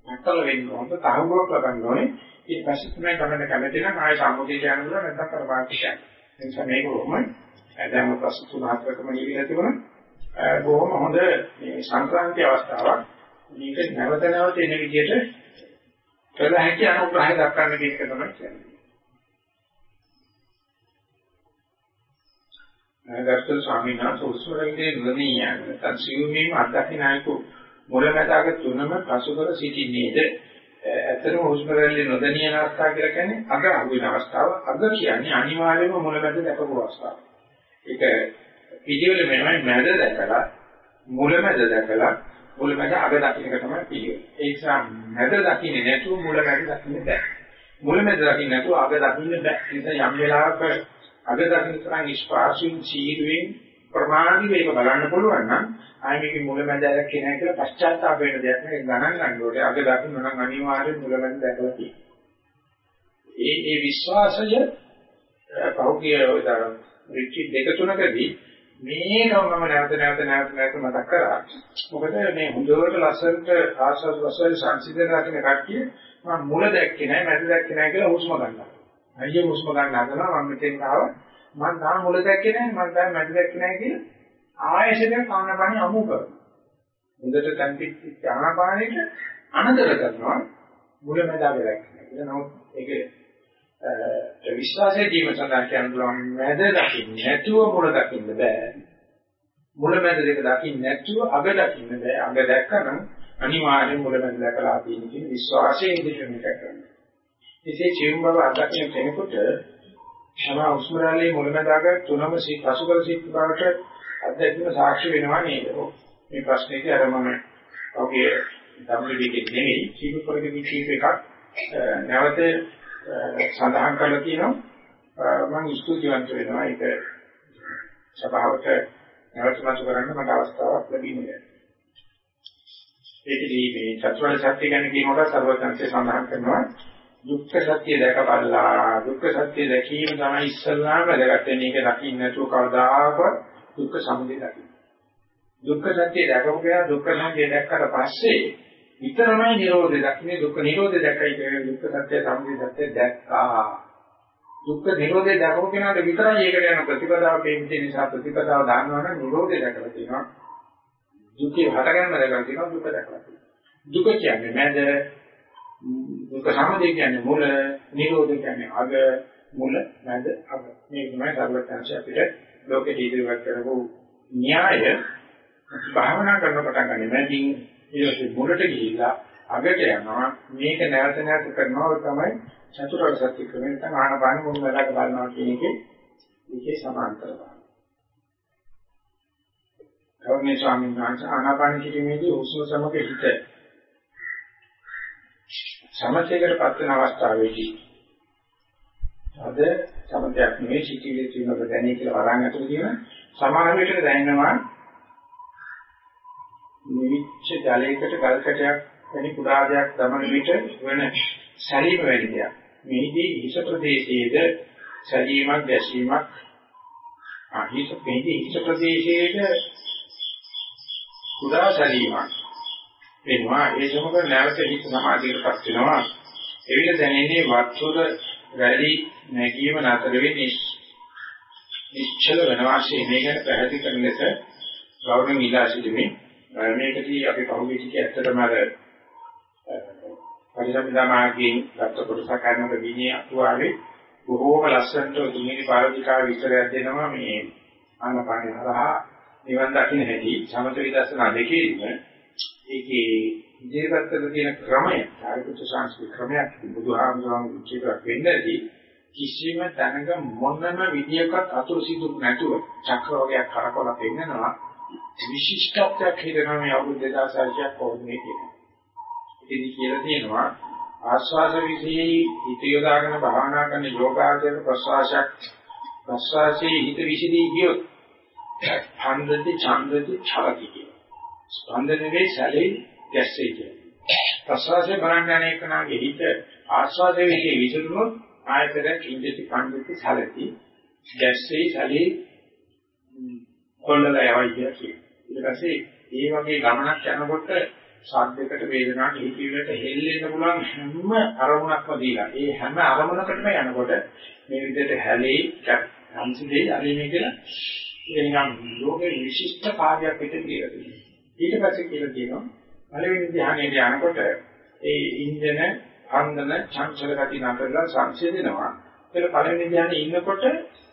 නැත්තල වෙන්න ඕන තහවුරක් ලබන්න ඕනේ. ඊට පස්සේ තමයි ගමන කැමති නම් ආය සම්මුතියට යන්න පුළුවන් නැත්නම් කරපාටිකයි ඒ නිසා මේක කොහොමද දැන් ප්‍රශ්න තුන හතරකම නිවිලා තිබුණා බොහොම හොඳ මේ සංක්‍රාන්ති අවස්ථාවක්. මේක නැවත නැවත එන විදිහට කළ හැකි අනුග්‍රහය දක්වන්න කියන එක තමයි කියන්නේ. ගරුතර ස්වාමීන් වහන්සේ උස්වරයේ නොදී යන නැත්නම් සියුමීම අත්දකින්නයිකු මුලමදාග තුනම පසුකර සිටින්නේද? ඇත්තටම හුස්ම රැල්ලේ නොදැනිය අවස්ථාව කියලා කියන්නේ අග අහු වෙන අවස්ථාව. අග කියන්නේ අනිවාර්යයෙන්ම මුලමද දැකපු අවස්ථාව. ඒක පිළිවෙල මෙහෙමයි මැද දැකලා මුලමද දැකලා මුලමද අග දකින්න එක තමයි පිළිවෙල. ඒ නිසා මැද දකින්නේ නැතුව මුලමද දකින්න බෑ. මුලමද දකින්න නැතුව අග දකින්න බෑ. ඒ නිසා යම් වෙලාවක අද දකින්න තරම් ස්පාර්ශින් සීරුවෙන් ප්‍රමාණි වේග බලන්න පුළුවන් නම් ආයි මේකේ මුලමැදයක් කියනවා කියලා පශ්චාත්තාප වෙන දෙයක් නෙවෙයි ගණන් ගන්න ඕනේ. අද දකින්න නම් අනිවාර්යෙන් මුලමැද දැකලා තියෙනවා. ඒ ඒ විශ්වාසය පෞද්ගලික රිට්‍රීට් දෙක තුනකදී මේකම මම නැවත නැවත නැවත නැවත මතක් කරා. මොකද මේ හොඳට ලස්සනට ආස්වාද වශයෙන් සංසිඳන රකින්න කට්ටිය මම මුල දැක්කේ නැහැ, මැද දැක්කේ නැහැ කියලා හුස්ම ගන්නවා. අයියේ හුස්ම ගන්න හදනවා? මම මෙතෙන් ආවා. මම තාම මුල දැක්කේ නැහැ. මම තාම මැද දැක්කේ නැහැ කියලා ආයෙසෙන් කාණපාණි අමු කරනවා. හොඳට තන්පිච්ච ආනාපානෙට අනදර කරනවා. මුල මැද දැක්කේ කියලා නමුත් ඒක විශ්වාසයේ ජීව සඳහන් කියන්න පුළුවන් මැද දකින්න නැතුව මුල දකින්න බෑ. මුල මැද දෙක දකින්න නැතුව අග දකින්න බෑ. අග දැක්කම අනිවාර්යෙන් මුල මැද දැකලා තියෙන විශ්වාසයේ ඉදිරියට කරනවා. ඉතින් ජීවම් බව අත්දැකීම් කෙනෙකුට තම උස්මරාලේ මුලමදාග තුනම සී පසුකල සීත් බවට අත්දැකීම සාක්ෂි වෙනවා නේද? මේ ප්‍රශ්නේදී අර මම ඔගේ WBK නෙමෙයි කීප පොරකදී කීප එකක් නැවත සඳහන් කරලා තියෙනවා මම ස්තුතිවන්ත වෙනවා ඒක සභාවට නැවත මතු කරන්න මට අවස්ථාවක් ලැබීමේ. ඒකදී මේ චතුරාර්ය සත්‍ය ගැන කියනකොට සර්වඥාන්සේ සඳහන් කරනවා දුක්ඛ සත්‍ය දැකපල්ලා දුක්ඛ සත්‍ය දැකීම තමයි ඉස්සල්ලාම වැදගත් වෙන්නේ ඒක දකින්න නැතුව කවදාකවත් දුක්ඛ සමුදය දකින්න. දුක්ඛ සත්‍ය දැකපු කෙනා දුක්ඛ සමුදය දැක්කට පස්සේ විතරමයි නිරෝධය දකින්නේ දුක්ඛ නිරෝධය දැක්කයි කියන්නේ දුක්ඛ සත්‍ය සමුදය සත්‍ය දැක්කා. දුක්ඛ නිරෝධය දැකපු කෙනාට විතරයි ඒකට යන ප්‍රතිපදාව පේන්නේ නිසා ප්‍රතිපදාව දන්නවනම් නිරෝධය දැකලා තියෙනවා. දුකේ හටගන්න දැකලා තියෙනවා දුක දැකලා තියෙනවා. දුක කියන්නේ මැද දුක සමුදය කියන්නේ මුල නිරෝධය කියන්නේ අග මුල මැද අග. මේ තමයි සර්වඥාන්සේ අපිට ලෝකෙ ඉදිරියට කරපු න්‍යාය. භාවනා කරන පටන් ගන්න මැදින්. ඊට මුලට ගිහිල්ලා අගට යනවා. මේක නැවත නැවත කරනවා. තමයි චතුරාර්ය සත්‍ය ක්‍රමය. නැත්නම් ආනපාන මොන වෙලාවක බලනවා කියන එකේ විශේෂ සමාන්තර බව. ගෞරවනීය ස්වාමීන් වහන්සේ ආනාපාන කිරීමේදී හුස්ම සමග හිත සමථයකට පත් වෙන අවස්ථාවේදී අද සමථයක් නෙවෙයි සිටිවිලි තියෙනක දැනේ කියලා වරන් ඇතුළේ තියෙන සමාන විදිහට දැනෙනවා නිවිච්ච ජලයකට ගල් කැටයක් වැනි කුඩා දෙයක් දමන විට වෙන සැලීම වැඩි දෙයක්. මේදී හිස ප්‍රදේශයේද සැලීමක් දැසීමක් ආහිස මේදී හිස ප්‍රදේශයේද කුඩා සැලීමක් වෙනවා. ඒ සමග නැවත හිත සමාධියටපත් වෙනවා. එවිට දැනෙන්නේ වතුර වැඩි නැගීම නතර වෙන්නේ නිශ්චල වෙනවා මේ ගැන පැහැදිලි කරන ලෙස ගෞරවණීය ඉලා සිටීමේ මේකදී අපි පහුගිය ටික ඇත්තටම අර පරිසම්පදාමාර්ගයෙන් ගත්ත කොටසක් කරනකොට විනය අතුවාවේ බොහෝම ලස්සනට දුන්නේ පාරමිතා විස්තරයක් දෙනවා මේ ආනපාන හරහා. නිවන් දකින්න හැටි සමත විදර්ශනා දෙකේම ඒකේ ඉදිරියට කරන තියෙන ක්‍රමය සාරිපුත්‍ර සංස්කෘතික ක්‍රමයක් බුදුහාමුදුරන් කියලාක් වෙන්නේදී කිසිම තැනක මොනම විදියකට අතුරු සිදු නැතුව චක්‍ර වර්ගයක් කරකවලා පෙන්නනවා විශිෂ්ටත්වයක් හේතනවා මේ අවුරුදු 2600ක් පොදුනේ කියනවා. ඉතින් කියලා තියෙනවා ආස්වාද විශේෂයි හිත යොදාගෙන භාවනා කරන යෝගාචර ප්‍රසවාසයක් ප්‍රසවාසයේ හිත විසිරී ගියොත් ඡන්දති ඡන්දති ඡලති කියන. ස්පන්දන වේ සැලේ ගැස්සේ කියන. ප්‍රසවාසයේ බලන්න යන එකනාගේ හිත ආස්වාද විශේෂ විසිරුනොත් ආයතන කිංජති කණ්ඩති ඡලති ගැස්සේ සැලේ කොල්ලලා යවයි කියලා. ඊට පස්සේ ඒ වගේ ගමනක් යනකොට ශබ්දයකට වේදනාවක් හිතවිලට හෙල්ලෙන්න පුළුවන් හැම අරමුණක්ම දීලා. ඒ හැම අරමුණකටම යනකොට මේ විදිහට හැලේ සංසිදේ අරිනේ කියලා එනිනම් ලෝකේ විශිෂ්ට කාර්යයක් පිට කියලා තියෙනවා. ඊට පස්සේ කියලා කියනවා පළවෙනි ධ්‍යානයේ යනකොට ඒ ඉන්දන අන්දන චංචල ගති නතරලා සංසිඳෙනවා. ඒක පළවෙනි ධ්‍යානයේ ඉන්නකොට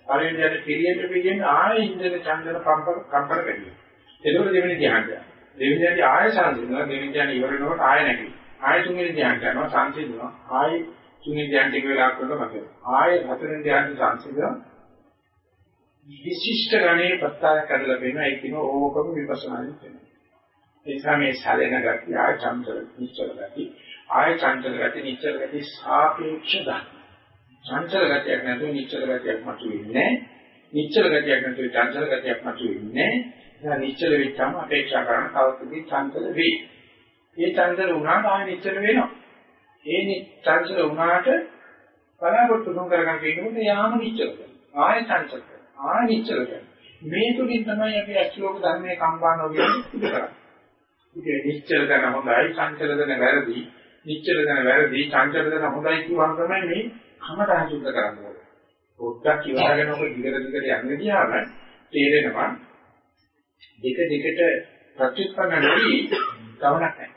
පළවෙනි ධ්‍යානයේ පිළියෙන්න පිළියෙන්න ආයෙ ඉන්දන චංචල කම්පන කම්පන වෙනවා. එතකොට දෙවෙනි ධ්‍යානය. දෙවෙනි ධ්‍යානයේ ආය සංසිඳනවා. දෙවෙනි ධ්‍යානය ඉවර වෙනකොට ආය නැගී. ආය තුන්වෙනි ධ්‍යානයට යනවා සංසිඳනවා. ආය තුන්වෙනි ධ්‍යානට ටික වෙලාවක් කරලා මත. ආය හතරවෙනි ධ්‍යානට සංසිඳනවා. විශිෂ්ට ගණේ ප්‍රස්තාර කරලා වෙනවා. ඒක කියන ඕකම විපස්සනායි වෙනවා. ඒ නිසා මේ සැලෙන ගතිය ආය චංචල නිශ්චල ගතිය. ආය චංචල ගතිය නිශ්චල ගතිය සාපේක්ෂ ධර්ම. චංචල ගතියක් නැතුව නිශ්චල ගතියක් මතුවෙන්නේ නැහැ. නිශ්චල ගතියක් නැතුව චංචල ගතියක් මතුවෙන්නේ නැහැ. එයා නිශ්චල වෙච්චාම අපේක්ෂා කරන තවකදී චංචල වෙයි. ඒ චංචල වුණාට ආයෙ නිශ්චල වෙනවා. ඒ චංචල වුණාට බලාපොරොත්තු තුන් කරගන්න කියනකොට යාම නිශ්චල කරනවා. ආයෙ චංචල කරනවා. ආයෙ නිශ්චල කරනවා. මේ තුලින් තමයි අපි අශ්ලෝක ධර්මයේ කම්පාන වගේ සිදු කරන්නේ. ඉතින් නිශ්චල කරන හොඳයි, චංචල කරන වැරදි, නිශ්චල කරන වැරදි, චංචල කරන හොඳයි කියවම තමයි මේ කමඨා සුද්ධ කරන්නේ. පොඩ්ඩක් ඉවරගෙන ඔක දිගට දිගට යන්න ගියාම තේරෙනවා දෙක දෙකට ප්‍රතිඋත්පන්න නොවි ගමනක් නැහැ.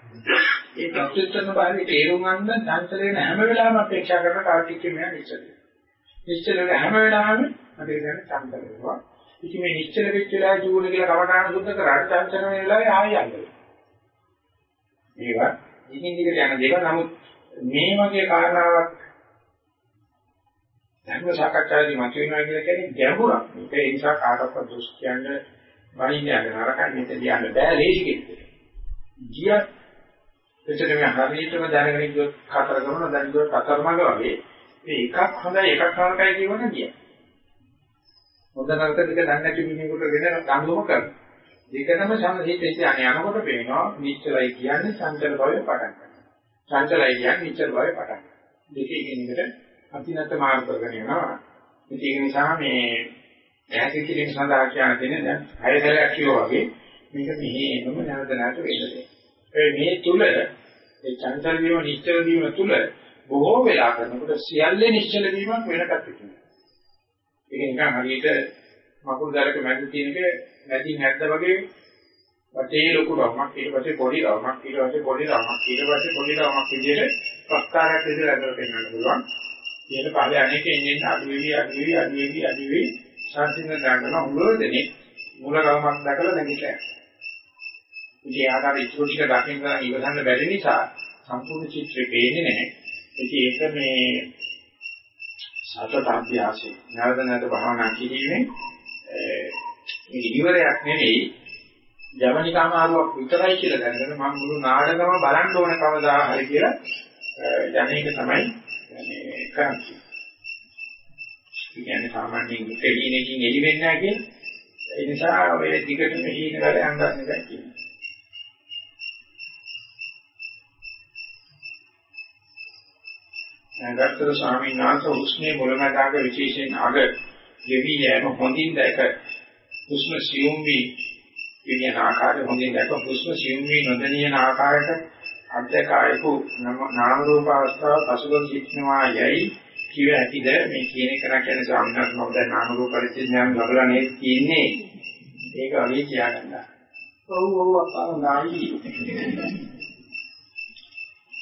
ඒ ප්‍රතිඋත්පන්න භාවයේ තේරුම් ගන්න සංසල වෙන හැම වෙලාවෙම අපේක්ෂා කරන කාර්තික මෙයා නිශ්චල. නිශ්චල වෙන හැම වෙලාවෙම අපේ දැන සංසල වෙනවා. ඉතින් මේ නිශ්චල වෙච්ච වෙලාවේ ජීවන කියලා කවදාන සුද්ධ කරාට සංසල වෙන වෙලාවේ ආයෙ යන්නේ. මේවා දිගින් දිගට යන දේවල් නමුත් මේ වගේ කාරණාවක් ධර්ම සාකච්ඡාවේදී මතුවෙනවා කියලා කියන්නේ ගැඹුරක්. ඒක ඒ නිසා කාටවත් දොස් කියන්නේ වයින් යන නරකයි මෙතන කියන්න බෑ ලේසි කෙනෙක්. ගියත් එතන මේ හරියටම දැනගෙන ගියොත් කතර කරන දැන් ගියොත් කතරමඟ වගේ මේ එකක් හොඳයි එකක් නරකයි කියවන ගියා. හොඳ නරක දෙක දන්නේ නැති මිනිහෙකුට වෙන දඬුවම කරනවා. දෙකම සම්හිතෙච්ච අනේ යනකොට පේනවා නිශ්චලයි කියන්නේ සංචල භවය පටන් ගන්නවා. සංචලයි කියන්නේ නිශ්චල භවය පටන් ගන්නවා. දෙකේ එකිනෙකට අතිනත මාර්ග කරගෙන යනවා. ඒක නිසා මේ ඈත කිරීම සඳහා කියන දෙන්නේ දැන් හය සැරයක් කියෝ වගේ මේක මෙහෙම නැවත නැවත වෙන්නේ. ඒ මේ තුල ඒ චංචල වීම නිශ්චල වීම තුල බොහෝ වෙලා කරනකොට සියල්ලේ නිශ්චල වීමක් වෙනකත් තියෙනවා. ඒක නිකන් හරියට මකුළු දරක මැද තියෙනක මැදින් හැද්ද වගේ වටේ ලොකු රවමක් ඊට පස්සේ පොඩි රවමක් ඊට පස්සේ පොඩි රවමක් ඊට පස්සේ පොඩි රවමක් විදිහට ප්‍රස්තාරයක් විදිහට අදලා පෙන්වන්න පුළුවන්. ඊට පස්සේ අනේක එන්නේ අඩු වෙවි අඩු වෙවි අඩු වෙවි අඩු වෙවි සංසිඳන ගන්න හුඟ දෙනෙක් මූල රවමක් දැකලා නැගිටලා. ඉතින් ආකාර ඉතුරු ටික දකින්න ඉවසන්න බැරි නිසා සම්පූර්ණ චිත්‍රය පේන්නේ නැහැ. ඉතින් ඒක මේ සතත අභ්‍යාසය. නැවත නැවත භාවනා කිරීමෙන් මේ ඉවරයක් නෙවෙයි ජවනිකාම ආරුවක් විතරයි කියලා දැනගෙන මම මුළු නාටකම බලන්න ඕන කවදා හරි කියලා යන්නේක තමයි මේ කරන්නේ. කියන්නේ සාමාන්‍යයෙන් දෙකිනකින් එළි වෙන්නේ නැහැ කියන්නේ. ඒ නිසා ඔය දිගටම හීන වල යන්න නැහැ කියන්නේ. ගත්තර ස්වාමීන් වහන්සේ උස්නේ මුලමදාග විශේෂයෙන් අග ගෙවි යෑම හොඳින් දැක උස්ම සියුම් වී විඥාන ආකාරය හොඳින් දැක උස්ම සියුම් වී නොදැනියන ආකාරයට අධ්‍යකායකු නාම රූප අවස්ථාව පසුබිම් සිටිනවා යයි කිව හැකිද මේ කියන එක කියන ස්වාමීන් වහන්සේ මොකද නාම රූප පරිච්ඡේදයන් ලැබලා නේද කියන්නේ ඒක අවිය කියාගන්න. ඔව් ඔව් අපා නයි.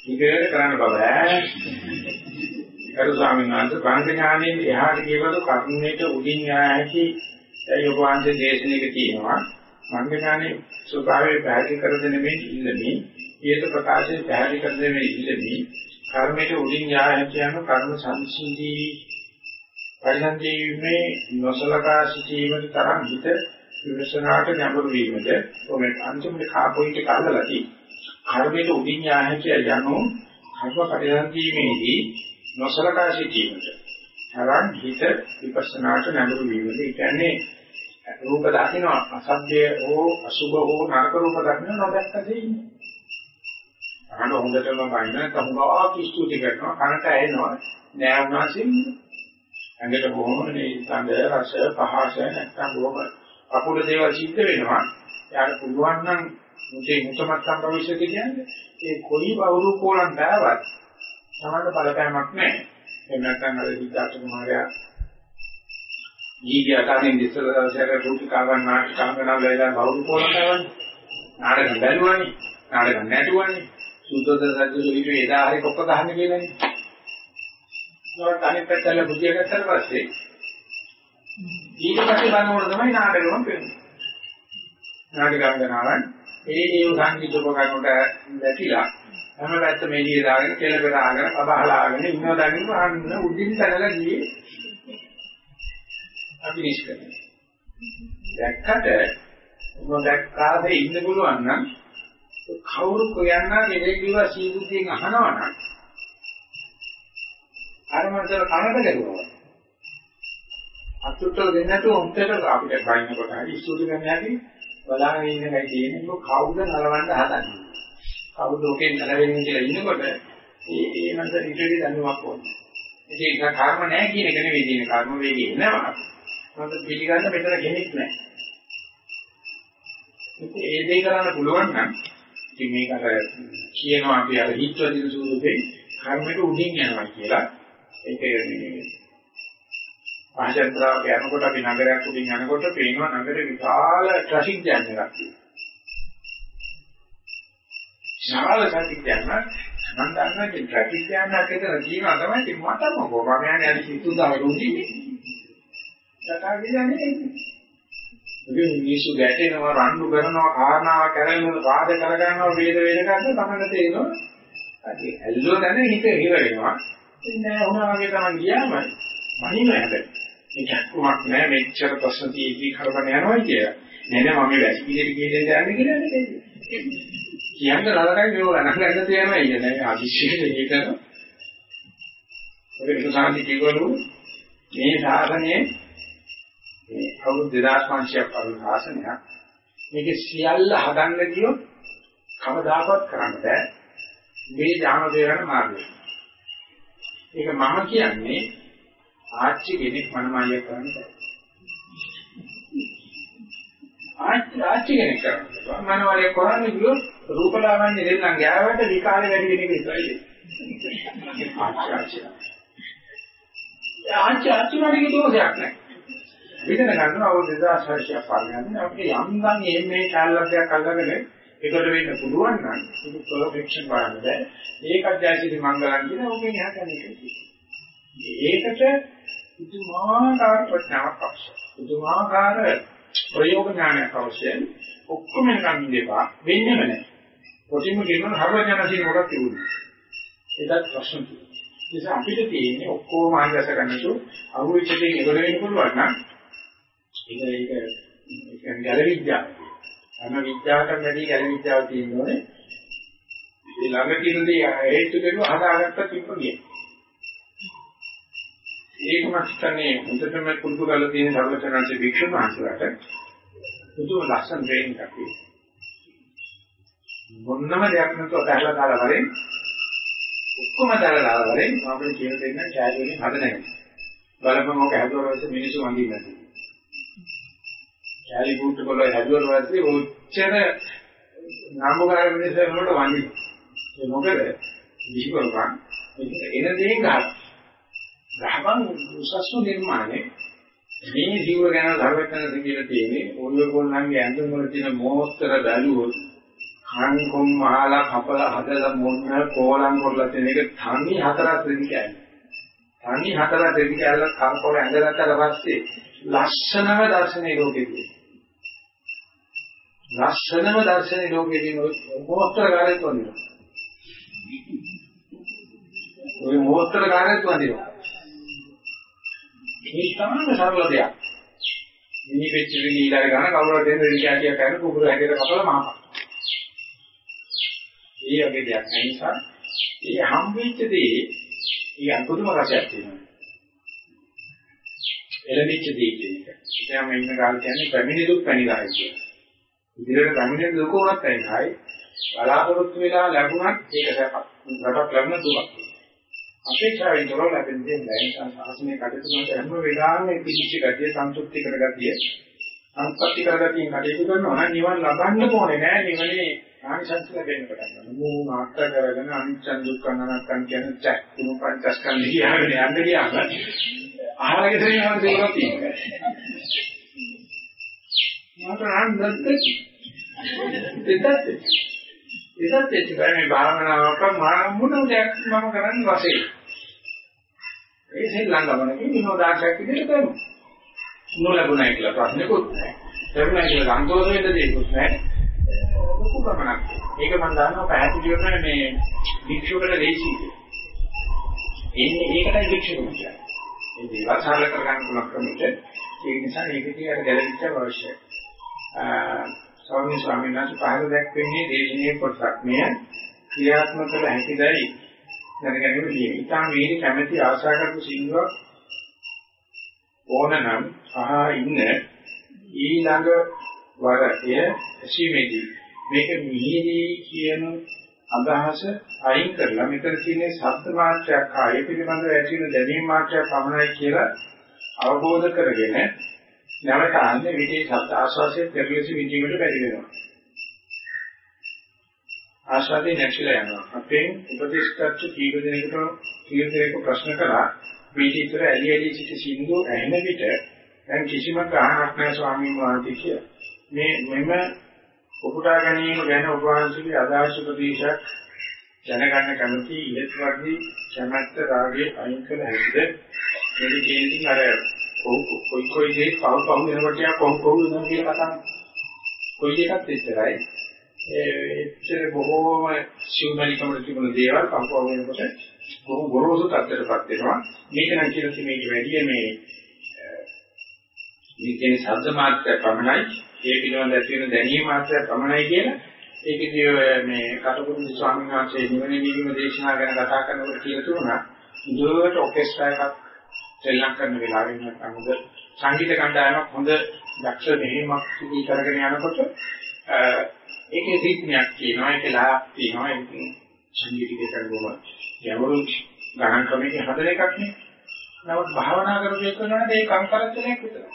ඉතින් කරන්න බෑ. කරු ස්වාමීන් වහන්සේ බණ්ඩ ඥානයෙන් එහාට කියවලු කර්මයට උඩින් යායකි යෝග වංශ දේශනාවක තියෙනවා. බණ්ඩ ඥානයේ ස්වභාවය පැහැදිලි කර දෙන මේ ඉල්ලමි. ඊට ප්‍රකාශයෙන් පැහැදිලි කර දෙන මේ ඉල්ලමි. කර්මයට උඩින් යායකි යන කර්ම සංසිඳී පරිසන්දීමේ නොසලකා සිටීමේ තරම් හිත විමසනාට නැඹුරු වීමද ඔබ අන්තිමට කාපොයින්ට කල්ලලා තියෙනවා. කර්මයට උඩින් යායකි යනු කර්ම පරිසන්දීමේදී නොසලකා සිටීමට තරම් හිත විපස්සනාට නැඹුරු වීමද ඒ කියන්නේ රූප දකින්න අසභ්‍ය හෝ අසුභ හෝ නරක රූප දකින්න නොදැක්කදී ඉන්නේ. අහන හොඳටම බලන තමුගා කිස්තුති කරනවා කනට ඇහෙනවා නෑ වුණාසින් ඇඟට බොහොම මේ සඳ රස පහස නැත්තම් බොහොම අපුල දේවල් සිද්ධ වෙනවා. යාට පුළුවන් නම් මුතේ මුතමත් සම්භවිෂ්‍ය කියන්නේ ඒ කොයි බවුරු කෝලම් බෑවත් සමහර බලපෑමක් නැහැ. එහෙම නැත්නම් අර විද්‍යාර්ථ කුමාරයා ජීවිත අතරින් ඉස්සරහට රූපිකාවන් නාටකාංගනා වේලා බවුරු පොළනවා. නාටක බැලුවනේ. නාටක නැටුවනේ. සුද්ධෝද සත්‍ය සුවිතු එදා හරි කොක්ක ගහන්න කියලානේ. ඒකට අනිත් පැත්තට බුද්ධිය ගත්තාට පස්සේ ඊට පස්සේ බලනකොට තමයි නාටකෙම පෙන්නේ. නාටකාංගනාවන් ඒ ඒ සංකීර්ණ උපකරණ වලට දැකිලා හැම පැත්තම එළිය දාගෙන කෙල බෙදාගෙන අබහලාගෙන ඉන්නව දකින්න අන්න උඩින් තනලා ගියේ අපි නිෂ්කරණය. දැක්කට ඔබ දැක්කාසේ ඉන්න පුළුවන් නම් කවුරු කියන්නා මෙලේ කිව්වා සීබුද්ධියෙන් අහනවා නම් අර මනසට කනට ගැලුවා. අතුත්තර දෙන්නට උන්ට අපිට බයින්නකොට හරි ඉස්තුති කරන්න යටි බලාගෙන ඉන්න එකයි තියෙන්නේ. කවුද නලවන්න හදන්නේ? කවුද ඔකෙන් නැරෙන්නේ කියලා ඉන්නකොට ඒ ඒ මනස ඉතිරි දනුවක් ඕනේ. ඉතින් ඒක කර්ම නැහැ කියන එක නෙවෙයි තියෙන කර්ම වේගය එනවා. මොකද පිළිගන්න මෙතන කෙනෙක් නැහැ. ඉතින් ඒ දේ කරන්න පුළුවන් නම් ඉතින් මේක අර කියනවා අපි අර හිත්වදින ස්වරූපේ කර්මයට උඩින් යනවා කියලා. ඒක මේ පාජන්ත්‍රාව යනකොට අපි නගරයක් උඩින් යනකොට පේනවා නගරේ විශාල ට්‍රැෆික් ජෑම් එකක් තියෙනවා. ශාල සතිඥාන මම දන්නවා ඉතින් ට්‍රැෆික් ජෑම් එකක් විතර කියනවා තමයි ඉතින් මටම කොහොම මම යන්නේ අද සිතුදාම රුඳින්නේ සතා කියන්නේ ඉතින් මිනිස්සු ගැටෙනවා රණ්ඩු කරනවා කාරණාව කරගෙන වාද කරගන්නවා වේද වේදකන්න තමයි තේරෙනවා අද ඇල්ලෝ දැන හිත හිර වෙනවා ඉතින් නෑ වුණා වගේ තමයි ගියාම මනින්න හැබැයි. මේ චක්කුමක් නෑ මෙච්චර ප්‍රශ්න තියෙද්දි කරගෙන යනවා කියලා. නෑ නෑ මම වැසි පිළිදෙ කියන දන්නේ කියලා නෙමෙයි. කියන්න නරකයි මේව ගණන් ගන්න තියනවා ඉන්නේ නෑ අදිශීල ඒක කරනවා. ඔය විසාන්ති කිව්වලු මේ සාසනයේ මේ අවුරුදු 2500ක් වගේ සාසනයක් මේක සියල්ල හදන්න ගියොත් කවදාකවත් කරන්න බෑ. මේ ඥාන දේවන මාර්ගය. ඒක මම කියන්නේ ආච්චි කෙනෙක් මනමාලිය කරන්න බෑ. ආච්චි ආච්චි කෙනෙක් කරන්නේ. මනමාලිය කරන්නේ ගියොත් රූපලාවන්‍ය දෙන්නම් ගෑවට විකාරය වැඩි වෙන එක විතරයි. ආච්චි වගේ දෝෂයක් නැහැ. විතර ගන්න අවුරුදු 2600ක් පාරගෙන අපිට යම් නම් මේ කැලලක් අල්ලගෙන ඒකට වෙන්න පුළුවන් නම් ඒක පර්ෆෙක්ෂන් බලන්න බෑ. ඒකත් දැසිරි මංගලම් කියන ඕකෙන් එහා කෙනෙක්. ඒකට පුදුමාකාර ප්‍රඥාවක් අවශ්‍යයි. පුදුමාකාර ප්‍රයෝග ඥානයක් අවශ්‍යයි. ඔක්කොම නිකන් ඉඳපා වෙන්නේම නැහැ. කොටිම කියනවා හරවඥානසින් මොකක්ද තිබුණේ. ඒකත් ප්‍රශ්න තියෙනවා. ඒ නිසා අපිට තියෙන්නේ ඔක්කොම ආන්දස ගන්නසු අහුවෙච්ච දේ ඉවර වෙන්න පුළුවන් නම් ඒක ඒක ඒක ගැල විද්‍යාව. අන විද්‍යාවට වැඩි ගැල විද්‍යාව තියෙනෝනේ. ඒ ළඟ තියෙන දේ හේතු දෙනවා හදාගත්ත තිබුණේ. ඒක මස්තනේ හොඳටම කුරුතු කරලා තියෙන සර්වචනanse වික්ෂුන් වහන්සේලාට පුදුම ලක්ෂණ දෙයින් කපේ. මොන්නම දෙයක් නැතුව දැහලා දාලා වරෙන් ඔක්කොම දාලා වරෙන් අපිට කියන දෙන්න චාරියෙන් හද නැහැ. බලපං ඔක හැදුවා මිනිස්සු වඳින්නේ නැති. කැලි කුට්ට කොළ හැදුවා පස්සේ ඔච්චර නාමකාර මිනිස්සුන්ට වඳිනවා. ඒ මොකද විශ්වකම් එන දේ ගන්න. ගහපන් උසස්ම නිර්මාණය මේ ජීව ගැන ධර්මයෙන් කියලා තියෙන්නේ ඔළුව කොල්ලන්ගේ ඇඳුම් වල තියෙන මොහොතර බැලුවොත් කන් කොම් මහලා කපලා හදලා මොන්න කෝලම් කරලා තියෙන එක තනි හතරක් දෙවි කියන්නේ. තනි හතරක් දෙවි කියලා කන් කොල ඇඳගත්තට පස්සේ ලස්සනම දර්ශනේ ලෝකෙදී. ලස්සනම දර්ශනේ ලෝකෙදී මොහොතර කාලෙත් වදිනවා. ඔය මොහොතර කාලෙත් වදිනවා. මේ තමයි සරල දෙයක්. මිනි වෙච්ච විලීලාර ගන්න කවුරුහරි දෙන්න දෙන්න කැටියක් කරන කුකුර හැදෙර කපලා මහපා. ඒ වගේ දෙයක් නිසා ඒ හම්බෙච්ච දේ ඊ අනුතුම රසයක් තියෙනවා. එළඹිච්ච දේ කියන එක. එයාම ඉන්න කාලේ කියන්නේ පැමිණි දුක් පැනිරයි කියන. ඉදිරියට පැමිණෙන දුක උනත් පැනිරයි. බලාපොරොත්තු වෙලා ලැබුණත් ඒක සැපක්. රටක් ලැබුණ දුකක්. අපේක්ෂාවෙන් තොරව ලැබෙන දේ නැහැ. සාසනයේ කටයුතු කරන හැම වෙලාවෙම පිළිච්ච ගතිය සන්තුෂ්ටි කරගතිය සංස්පත්ති කරගතිය කටයුතු කරනවා නම් නිවන් ලබන්න ඕනේ නෑ නිවනේ ආනිසංස ලැබෙන්න පටන් ගන්නවා. මෝ මාත්‍ර කරගෙන අනිච්ච දුක්ඛ අනාත්ම කියන චක්කුම පංචස්කන්ධය කියහගෙන යන්න ගියාම ආහාරයේ තේරෙනවා දේවල් තියෙනවා. මාතර නැද්ද? එතත් එතත් ඒක මේ භාවනාවක මොන දෙයක් මම කරන්නේ වශයෙන්. ඒ සෙල්ලම් ගමනකින් විනෝදාංශයක් විදිහට කරනවා. නොලැබුණයි කියලා ප්‍රශ්නකුත් නැහැ. ලැබුණයි කියලා සන්තෝෂ වෙන්න දෙයක්වත් නැහැ. ලොකු ගමනක්. ඒක මම දන්නවා පැහැදිලිවම මේ වික්ෂුවකට ලේසියි. එන්නේ ඒකටයි වික්ෂුවම කියන්නේ. මේ දේවල් සරල කරගන්න පුළුවන් ක්‍රමෙට ඒ නිසා ඒකදී අර ගැළවිච්ච අවශ්‍යයි. ස්වාමීන් ස්වාමීන් වහන්සේ පහළ දැක්වෙන්නේ දේශනීය කොටසක් මෙය ක්‍රියාත්මක කළ හැකි දැයි දැනගැනීම තියෙනවා. ඊටාම වේලි කැමැති ආශා කරපු සිංහවක් ඕනනම් අහා ඉන්න ඊළඟ වරය ඇසීමේදී මේක මිහිරි කියන අදහස අයින් කරලා මෙතන තියෙන ශබ්ද මාත්‍රයක් ආයෙ පිළිබඳව ඇති වෙන දැනීම මාත්‍රයක් පමණයි කියලා අවබෝධ කරගෙන නැවත ආන්නේ විදේ ශබ්ද ආස්වාදයේ පෙරලෙස විදීමට බැරි වෙනවා. ආස්වාදේ නැතිලා යනවා. අපෙන් උපදේශකත්ව කීප දෙනෙකුට කීප දෙනෙකු ප්‍රශ්න කළා මේකීතර ඇලි ඇලි සිට සින්දු ඇහෙන විට දැන් කිසිම ගාහක් නැහැ ස්වාමීන් වහන්සේ කියලා. මේ මෙම උපුටා ගැනීම ගැන ඔබ වහන්සේගේ අදහස් උපදේශයක් දැනගන්න කැමති ඉලෙත් වර්ගී කැමැත්ත රාගයේ අයින් කළ හැකිද? මේ දෙකකින් අර කොයි කොයි දේ පව පව වෙනකොට යා කොහොම කොහොම වෙනවා කියලා කතා කොයි එකක්ද එච්චරයි. ඒ එච්චර බොහෝම සිව්මලිකම තිබුණ දේවල් පව පව වෙනකොට බොහොම ගොරෝසු තත්ත්වයකටපත් වෙනවා. මේක නම් කියලා මේක වැඩි මේ මේ කියන්නේ ශබ්ද මාත්‍රය පමණයි ඒ පිළිබඳ ඇති වෙන දැනීම මාත්‍රය පමණයි කියලා ඒකදී මේ කටුකුරුනි ස්වාමීන් වහන්සේ නිවන නිවීම දේශනා ගැන කතා කරනකොට කියලා තුනක් දුරට ඔකෙස්ට්‍රා එකක් ශ්‍රී කරන වෙලාවෙ නැත්නම් හොඳ සංගීත කණ්ඩායමක් හොඳ දක්ෂ මෙහෙමක් සිදු කරගෙන යනකොට ඒකේ රිද්මයක් තියෙනවා. ඒකේ ලාභ තියෙනවා. ඒක සංගීතයේ කරගොම ගැඹුරු ගණන් ක්‍රමයක හදන එකක් නේ. නමුත් භාවනා කරපු එක නේද ඒ කම්කරච්චලයක් විතරයි.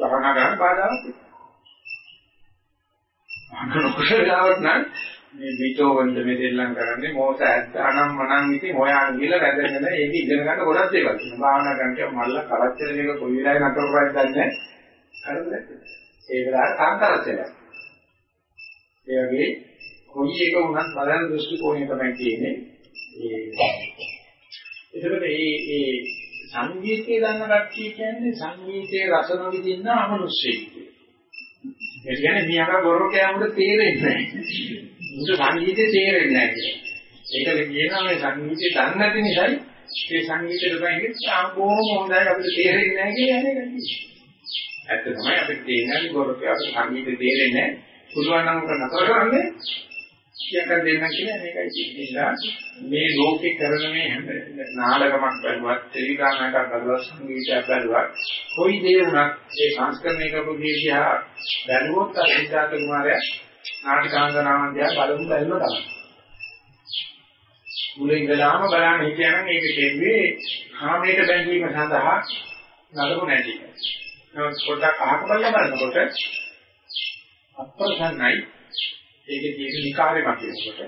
භාවනා කරන්න බාධාවක් අන්න කුසලාවක් නම් මේ විචෝවන්ද මේ දෙල්ලම් කරන්නේ මොහොත ඇත්ත අනම් මනම් ඉති හොයාගෙන ගිහලා වැදගෙන ඒක ඉගෙන ගන්න ගොඩක් දේවල් තියෙනවා. භාවනා කරනකොට මල්ල කරච්චල මේක කොයි වෙලාවෙ නතර කරන්නේ නැහැ. හරිද ඒ වෙලාවට කාන්තරච්චල ඒ වගේ කොයි එක වුණත් බලන දෘෂ්ටි කෝණය තමයි තියෙන්නේ. ඒ එතකොට මේ මේ සංගීතය දන්න කට්ටිය කියන්නේ සංගීතයේ රස නොවිඳින්න අමනුෂ්‍යයෙක්. ඒ කියන්නේ මියක ගොරව කෑමකට තේරෙන්නේ නැහැ. මුද සංගීතේ තේරෙන්නේ නැහැ. ඒකල කියනවා මේ සංගීතය දන්නේ නැති නිසායි ඒ සංගීතයට බයින්නේ සාම්පෝම හොඳයි අපිට තේරෙන්නේ නැහැ කියන්නේ. ඇත්ත තමයි අපිට තේරෙන්නේ ගොරව කෑමකට සංගීතේ තේරෙන්නේ නැහැ. පුළුවන් නම් උක නතර කරන්නේ කියන්න දෙන්න කියලා මේකයි කියන්නේ. මේ ලෝකේ කරන මේ හැම නාටකමක් බලවත්, ටෙලිග්‍රාමයක් බලවත්, සංගීතයක් බලවත්, කොයි දේ වුණත් ඒ සංස්කරණය කරපු දේ දිහා බැලුවොත් අර සිද්ධාර්ථ කුමාරයා නාටකාංගනාවන් දිහා බලමු බැලුම තමයි. මුලින් ඉඳලාම බලන්න හිටියනම් ඒක කියන්නේ කාමයට බැඳීම සඳහා නඩු නැති. නමුත් පොඩ්ඩක් අහක බලලා බලනකොට අප්‍රසන්නයි ඒකේ තියෙන විකාරයක් කියනකොට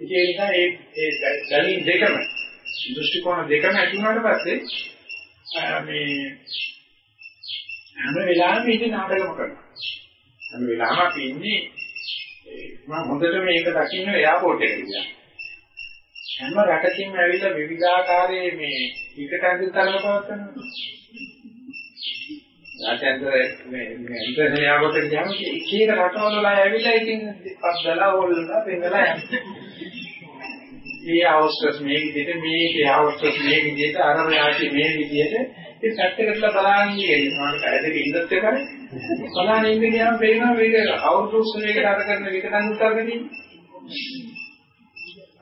ඉතින් ඒ නිසා ඒ ඒ දැනීම් දෙකම දෘෂ්ටි කෝණ දෙකම ඇති වුණාට පස්සේ මේ හැම වෙලාවෙම ඉතින් නාටකම කරනවා. හැම වෙලාවෙම අපි ඉන්නේ මම හොඳට මේක දකින්න එයාපෝට් එකට ගියා. හැම රටකින්ම ඇවිල්ලා විවිධාකාරයේ මේ විකට අඳුර තරම පවත්වනවා. ආචාර්ය මේ මේ ඉන්ටර්නෙට් යාවට ගියාම එක එක රටවල වල ඇවිල්ලා ඉතින් පස්දලා ඕල්ලා පෙන්නලා යනවා. මේ අවස්ථස් මේ විදිහට මේකේ අවස්ථස් මේ විදිහට අර යාචි මේ විදිහට ඉතින් පැත්තකටලා බලන්න ඉන්නේ. මම කයදක ඉන්නත් එකයි. බලන්න ඉන්නේ ගියාම පේනවා මේක අවුරුදු උත්සවයකට අර කරන විකටන් උත්තරගෙන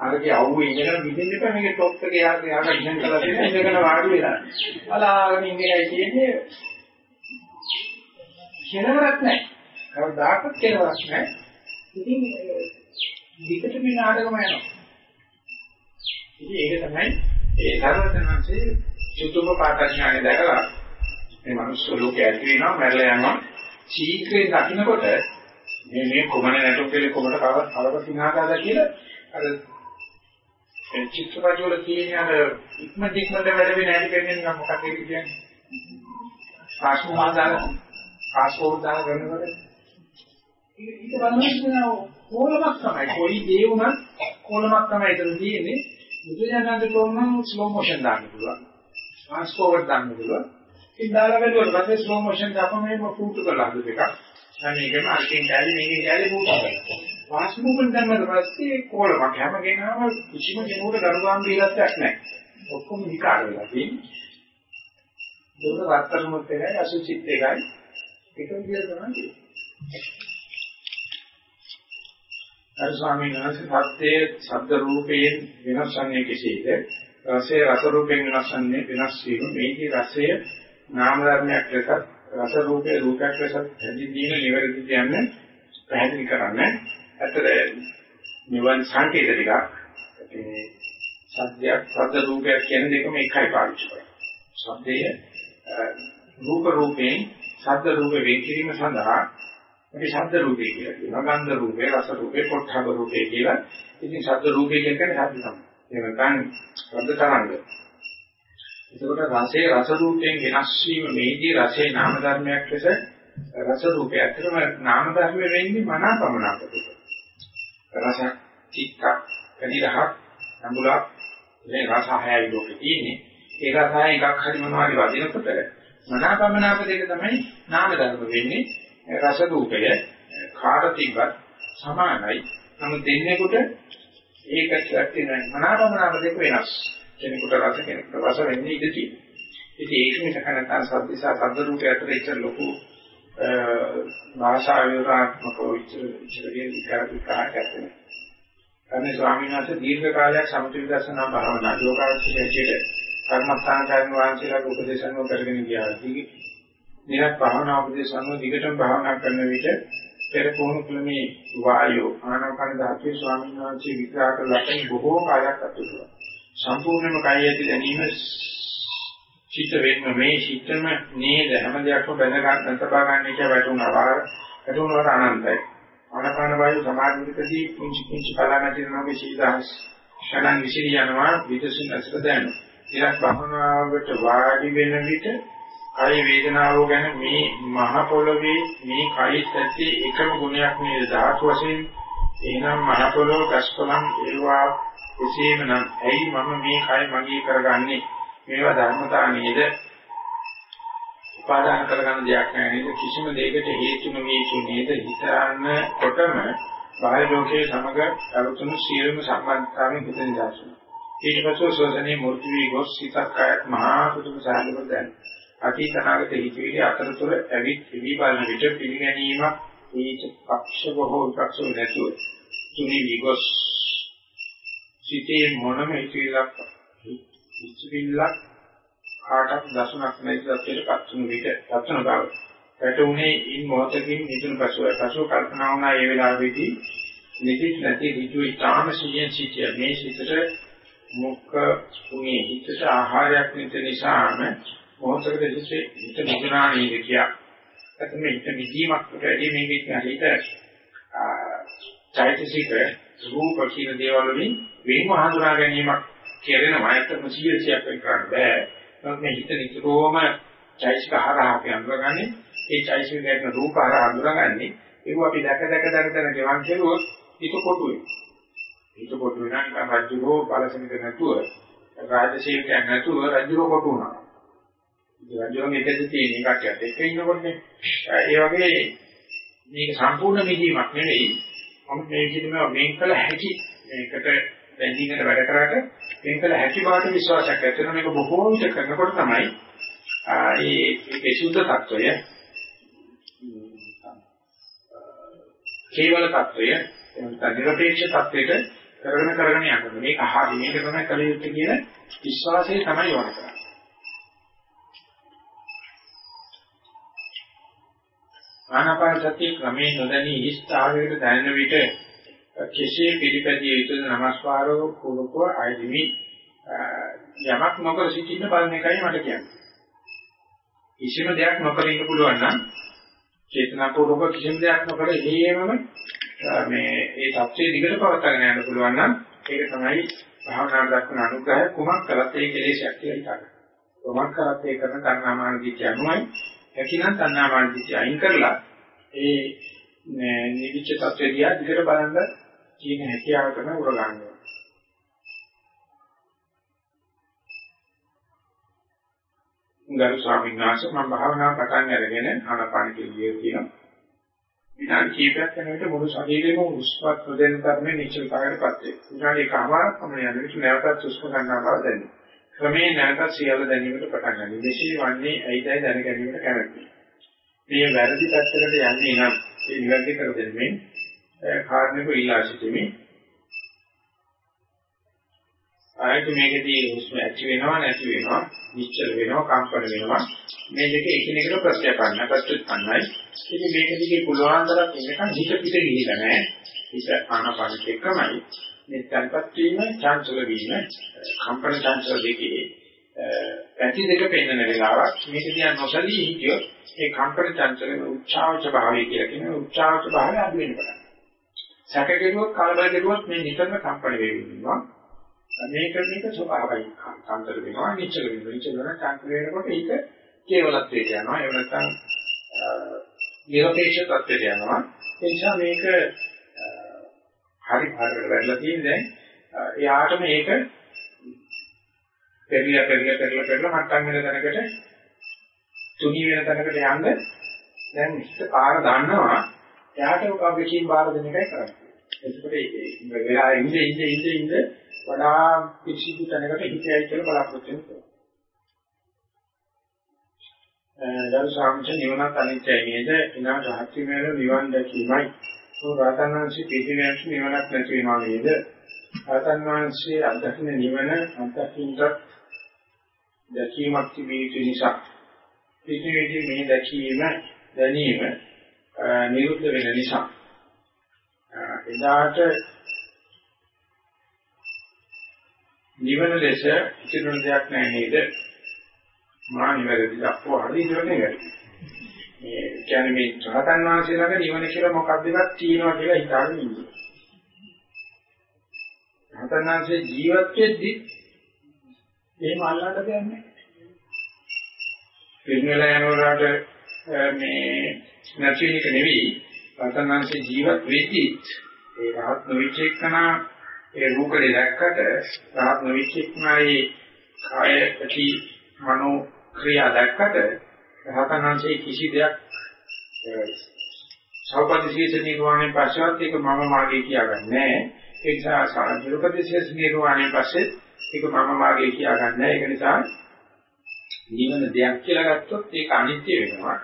අරගේ අවුවේ ඉඳගෙන විදින්න එපා මේකේ টොප් එකේ යාගේ යාට ඉන්න කරලා තියෙන ඉඳගෙන වාඩි වෙලා. බලාගෙන ඉන්නේ කියන්නේ කෙලවරක් නැහැ. කවදාකවත් කෙලවරක් නැහැ. ඉතින් විකට මේ නාටකම යනවා. ඉතින් ඒක තමයි ඒ සර්වඥාන්සේ චුතුම පාඨඥානය දැකලා මේ මනුස්ස ලෝකයේ ඇති වෙනවා මැරලා යනවා. ශීඝ්‍රයෙන් දකින්නකොට මේ මේ කොමන නැටුම් කියලා කොමන කවස් කලක සිනාදාද කියලා අර චිත්‍රපට වල තියෙන අර ඉක්ම දික්මද වැඩ වෙන හැටි කියන්නේ මොකක්ද කියන්නේ? පාස්මෝහා දාලා පාස්පෝර්ට් දාලා කරනකොට ඊට බලන්න කොලමක් තමයි. කොයි දේ වුණත් කොලමක් තමයි එතන තියෙන්නේ. බුදුජානක තෝරනම් ස්ලෝ මොෂන් දාන්න පුළුවන්. පාස්පෝර්ට් දාන්න පුළුවන්. ඉතින් දාලා බලුවොත් පස්සේ ස්ලෝ මොෂන් දාපම මේක ෆූට් කරලා හදු දෙකක්. අනේකම අරකින් කැලේ මේකෙන් කැලේ ෆූට් කරලා පාස්පෝර්ට් දැම්මම පස්සේ කොලමක් හැම කෙනාම කිසිම කෙනෙකුට ගරුවාම් දීලත්යක් නැහැ. ඔක්කොම විකාර වෙලා තියෙන්නේ. ඒක රත්තරමුත් එකයි අසුචිත් එකයි. ඒක විදිය තමයි. අර ස්වාමීන් වහන්සේ සත්‍යයේ ශබ්ද රූපයෙන් වෙනස් වන්නේ කෙසේද? රසය රස රූපයෙන් වෙනස් වන්නේ වෙනස් වීම. මේකේ රසය නාම ධර්මයක් ලෙස රස රූපේ රූපයක් ලෙස හැදින්දීම නිවැරදි කියන්නේ පැහැදිලි කරන්නේ. ඇත්තට නිවන් සංකේත ටිකක් මේ සත්‍යයක් ශබ්ද රූපයක් කියන දෙකම එකයි පාවිච්චි කරන්නේ. ශබ්දයේ රූප රූපයෙන් ශබ්ද රූප වෙන් කිරීම සඳහා අපි ශබ්ද රූපේ කියලා කියනවා. ගන්ධ රූපේ, රස රූපේ, පොට්ටබ රූපේ කියලා. ඉතින් ශබ්ද රූපේ කියන්නේ ශබ්ද තමයි. ඒක නැත්නම් ශබ්ද තරංග. එතකොට රසයේ රස රූපයෙන් වෙනස් වීම මේදී රසයේ නාම ධර්මයක් ලෙස රස රූපය. ඇත්තටම නාම ධර්ම වෙන්නේ මනාපමනාපකට. රස, චිත්ත, කනිරහ, අඹුලා මේ රස හයයි ලෝකේ තියෙන්නේ. ඒ රස හය එකක් හරි මොනවා හරි වදිනකොට මනාපමනාප දෙක තමයි නාම ධර්ම වෙන්නේ රස රූපය කාට තිබ්බත් සමානයි නමුත් දෙන්නෙකුට ඒකට ඇත්තේ නැහැ මනාපමනාප දෙක වෙනස් කෙනෙකුට රස කෙනෙකුට රස වෙන්නේ ඉඳී තියෙනවා. ඉතින් ඒක නිසා කනතන සද්දිසා සද්ද රූපය අතර ඉච්ච ලොකු භාෂා විවරාත්මක විචාරයේ විකාර විකාරයක් තියෙනවා. අනේ ස්වාමීන් වහන්සේ දීර්ඝ කාලයක් සමථ විදර්ශනා භාවනා යෝගාවචි හැටියට කර්මස්ථාන කරන වාංශිකව උපදේශන කරගෙන ගියා. ඉතින් නිරත් භාවනා උපදේශන දිගටම භාවනා කරන විට පෙර පුහුණු කළ මේ වායෝ ආනාපාන ධාතුවේ ස්වාමීන් වහන්සේ විග්‍රහ කළ ලක්ෂණ බොහෝ කාලයක් අතුරුවා. සම්පූර්ණයෙන්ම කය ඇති දැනීම චිත්ත වෙන්න මේ චිත්තම නේද හැම දෙයක්ම බඳ ගන්න තබා ගන්න එක වැටුණා. වැටුණාට අනන්තයි. ආනාපාන වායු සමාධියකදී පුංචි පුංචි කලාමැතිරනෝගේ සීදාස් ශරණ විසිරි යනවා විදසුන් අසර දැනෙනවා. ඊට භවනාවට වාඩි වෙන විට කය වේදනාව ගැන මේ මහ පොළවේ මේ කයෙත් ඇති එකම ගුණයක් නේද? ධාතු වශයෙන් එහෙනම් මහ පොළොව ගස්කොලන් ඒවා එසේම නම්. ඇයි මම මේ කය මගේ කරගන්නේ? මේවා ධර්මතා නේද? උපාදාන කරගන්න දෙයක් නෑ නේද? කිසිම දෙයකට හේතු නොවිය නේද? හිතන්න කොටම බාහිර ලෝකයේ සමග අරුතුණු සියලුම සම්බන්ධතාවයෙන් හිතෙන් දැසුන ඊට පස්ව ශෝෂණේ මූර්ති වී ගොස් සිතක් කායත් මහා සුදුම සාධක දැනෙනවා අතීත අනාගත හිතවිලි අතරතුර ඇවිත් පිළි බලන විට පිළිගැනීමක් ඊට පක්ෂ බොහෝ විපක්ෂ නැතුව තුනි විගොස් සිතේ මොනම හිතවිලක් හිතවිල්ලක් කාටක් දසුණක් නැතිවට පත්තුන විට පත්තුන බව පැටුනේ ඉන් මොහතකින් නිදුන පසුව. පසුව කල්පනා වුණා ඒ වෙලාවේදී නිදිත් නැති ඍජු ඊටාම සියෙන් සිටිය. මේ සිතට මුඛ උනේ හිතට ආහාරයක් නැති නිසාම මොහොතකට ඉස්සේ හිත නිදුනා නේද කියා. එතන හිත නිදීමක් වැඩි මේකේ හිත චෛතසික රූප කියන දේවල් වලින් වෙනම හඳුනා ගැනීමක් කෙරෙනවා. ඒකම සියසියක් වෙන්න කරන්න බෑ. නමුත් මේ හිත නිතරම චෛතසික හරහා අපි අඳුරගන්නේ ඒ චෛතසික ගැන රූප හරහා අඳුරගන්නේ ඒක අපි දැක දැක දැක දැක ගෙවන් කෙරුවොත් හිත කොටු වෙනවා. හිත කොටු වෙනා නිකන් රජුරෝ බලසමික නැතුව රාජශීලකයන් නැතුව රජුරෝ කොටු වුණා. රජුන් එකද තියෙන එකක් එක ඉන්නකොටනේ ඒ වගේ මේක සම්පූර්ණ නිදීමක් නෙවෙයි මම මේ විදිහටම මේක කළ හැකි මේකට බැඳීගෙන වැඩ කරාට මේක කළ හැකි බවට විශ්වාසයක් ඇති වෙන මේක බොහෝ විට කරනකොට තමයි ඒ ඒ සුද්ධ tattවය කේවල tattවය එතන නිරපේක්ෂ tattවයට කරගෙන කරගෙන යනවා මේක හරි මේක තමයි කළ යුත්තේ කියන විශ්වාසය තමයි වඩ කරන්නේ. ආනාපාන සතිය ක්‍රමයෙන් නොදැනී ඉස්තාවයට දැනෙන විට කෙසේ පිළිපැදිය යුතුද? නමස්කාරෝ කුලකෝ ආයදිමි යමක් නොකර සිටින්න බලන එකයි මට කියන්නේ. කිසිම දෙයක් නොකර ඉන්න පුළුවන් නම් චේතනාපූර්වක කිසිම දෙයක් නොකර හේමම මේ ඒ தත්ත්වයේ දිගට පවත්වාගෙන යන්න පුළුවන් නම් ඒක තමයි භාවනාව දක්වන අනුග්‍රහය කුමක් කළත් ඒ කෙලෙසයක් කියලා හිතන්න. කුමක් කරත් ඒ කරන කර්ණාමාන දිච්ච අනුවයි හැකිනම් තණ්හාමාන දිට්ඨිය අයින් කරලා ඒ නිවිච්ච තත්ත්වය දිහා දිගට බලන්න කියන හැකියාව තමයි උරගන්නවා. ගරු ස්වාමීන් වහන්සේ මම භාවනා පටන් අරගෙන ආනාපාන කෙලියේ තියෙනවා. විනාඩි කිහිපයක් යනකොට මුළු ශරීරෙම උස්පත් නොදෙන තරමේ නිශ්චලතාවයටපත් වෙනවා. විනාඩි කමාරක් පමණ යන විට නැවතත් උස්ම ගන්නා බව දැනෙනවා. ක්‍රමයෙන් නැවතත් සියල්ල දැනීමට පටන් ගන්නවා. මෙසේ වන්නේ ඇයිදයි දැන ගැනීමට කැමැති. මේ වැරදි පැත්තකට යන්නේ නම් ඒ නිවැරදි කර දෙන්නේ කාරණේක ඉල්ලා සිටීමේ ආයත මේකදී හුස්ම ඇති වෙනවා නැති වෙනවා නිශ්චල වෙනවා කම්පන වෙනවා මේ දෙක එකිනෙකට ප්‍රත්‍ය ගන්න ප්‍රත්‍යත් ගන්නයි ඉතින් මේකදී පුළුවන් තරම් එනකන් හිත පිට ගිහිලා නැහැ හිත ආනපනත් එක්කමයි මේ තන්පත් වීම චංචල වීම කම්පන චංචල දෙකේ පැති දෙක පෙන්වන වෙලාවක් මේක දිහා නොසලී හිටියොත් ඒ කම්පන චංචලන උච්චාවච භාවය කියලා කියන උච්චාවච භාවය අඩු වෙන පටන් සැකගෙනුවත් කලබල කෙරුවොත් මේ නිතරම කම්පන වෙනවා මේක මේක ස්වභාවයි. චංචල වෙනවා නිශ්චල වෙනවා. නිශ්චල වෙනවා චංචල වෙනකොට ඒක කේවලත්වයට යනවා. එහෙම නැත්නම් නිරපේක්ෂ තත්ත්වයට යනවා ඒ නිසා මේක හරි පාරකට වැටලා තියෙන දැන් එයාට මේක පෙරිලා පෙරිලා පෙරිලා පෙරිලා මට්ටම් වෙන තැනකට තුනී වෙන තැනකට යන්න දැන් ඉස්ස පාර දන්නවා එයාට වගකීම් බාර දෙන එකයි කරන්නේ. එතකොට මේ වෙලා ඉඳ ඉඳ ඉඳ ඉඳ වඩා පිසිදු තැනකට හිතයි කියලා බලාපොරොත්තු වෙනවා. දරු සාමච නිවනත් අනිත්‍යයි නේද? එනා රහත්ති මේල නිවන් දැකීමයි. ਉਹ රාතන්වංශී පිටිවියන්ස් නිවනක් නැති වෙනවා නේද? රාතන්වංශී අධ්‍යාත්ම නිවන අත්දැකීමක් දැකීමක් තිබීතු නිසා පිටිවිදී මේ දැකීම දැනීම නිරුද්ධ වෙන නිසා එදාට නිවන ලෙස ඉතිරුණ දෙයක් නැහැ නේද? මා නිවැරදිද අපෝ හරි ඉතිරනේ වැඩි. මේ කියන්නේ මේ රහතන් වහන්සේ ළඟ නිවන කියලා මොකක්ද එකක් තියෙනවා කියලා හිතාගෙන ඉන්නේ. රහතන් වහන්සේ ජීවත් වෙද්දි එහෙම අල්ලන්න දෙයක් නැහැ. පින්වල යනකොට මේ නැති එක නෙවෙයි රහතන් වහන්සේ ජීවත් වෙද්දි ඒ රහත් නොවිච්ච එකනා ඒ රූපේ දැක්කට රහත් නොවිච්ච එකනායි කාය ප්‍රති මනෝ ක්‍රියා දැක්කට රහතන් වහන්සේ කිසි දෙයක් සෞපදිශේෂ නිර්වාණයෙන් පස්සෙත් ඒක මම මාගේ කියාගන්නේ ඒ නිසා සාධිරපදිශේෂ නිර්වාණයෙන් පස්සේ ඒක මම මාගේ කියාගන්නේ ඒක නිසා නිවන දෙයක් කියලා ගත්තොත් ඒක අනිත්‍ය වෙනවා.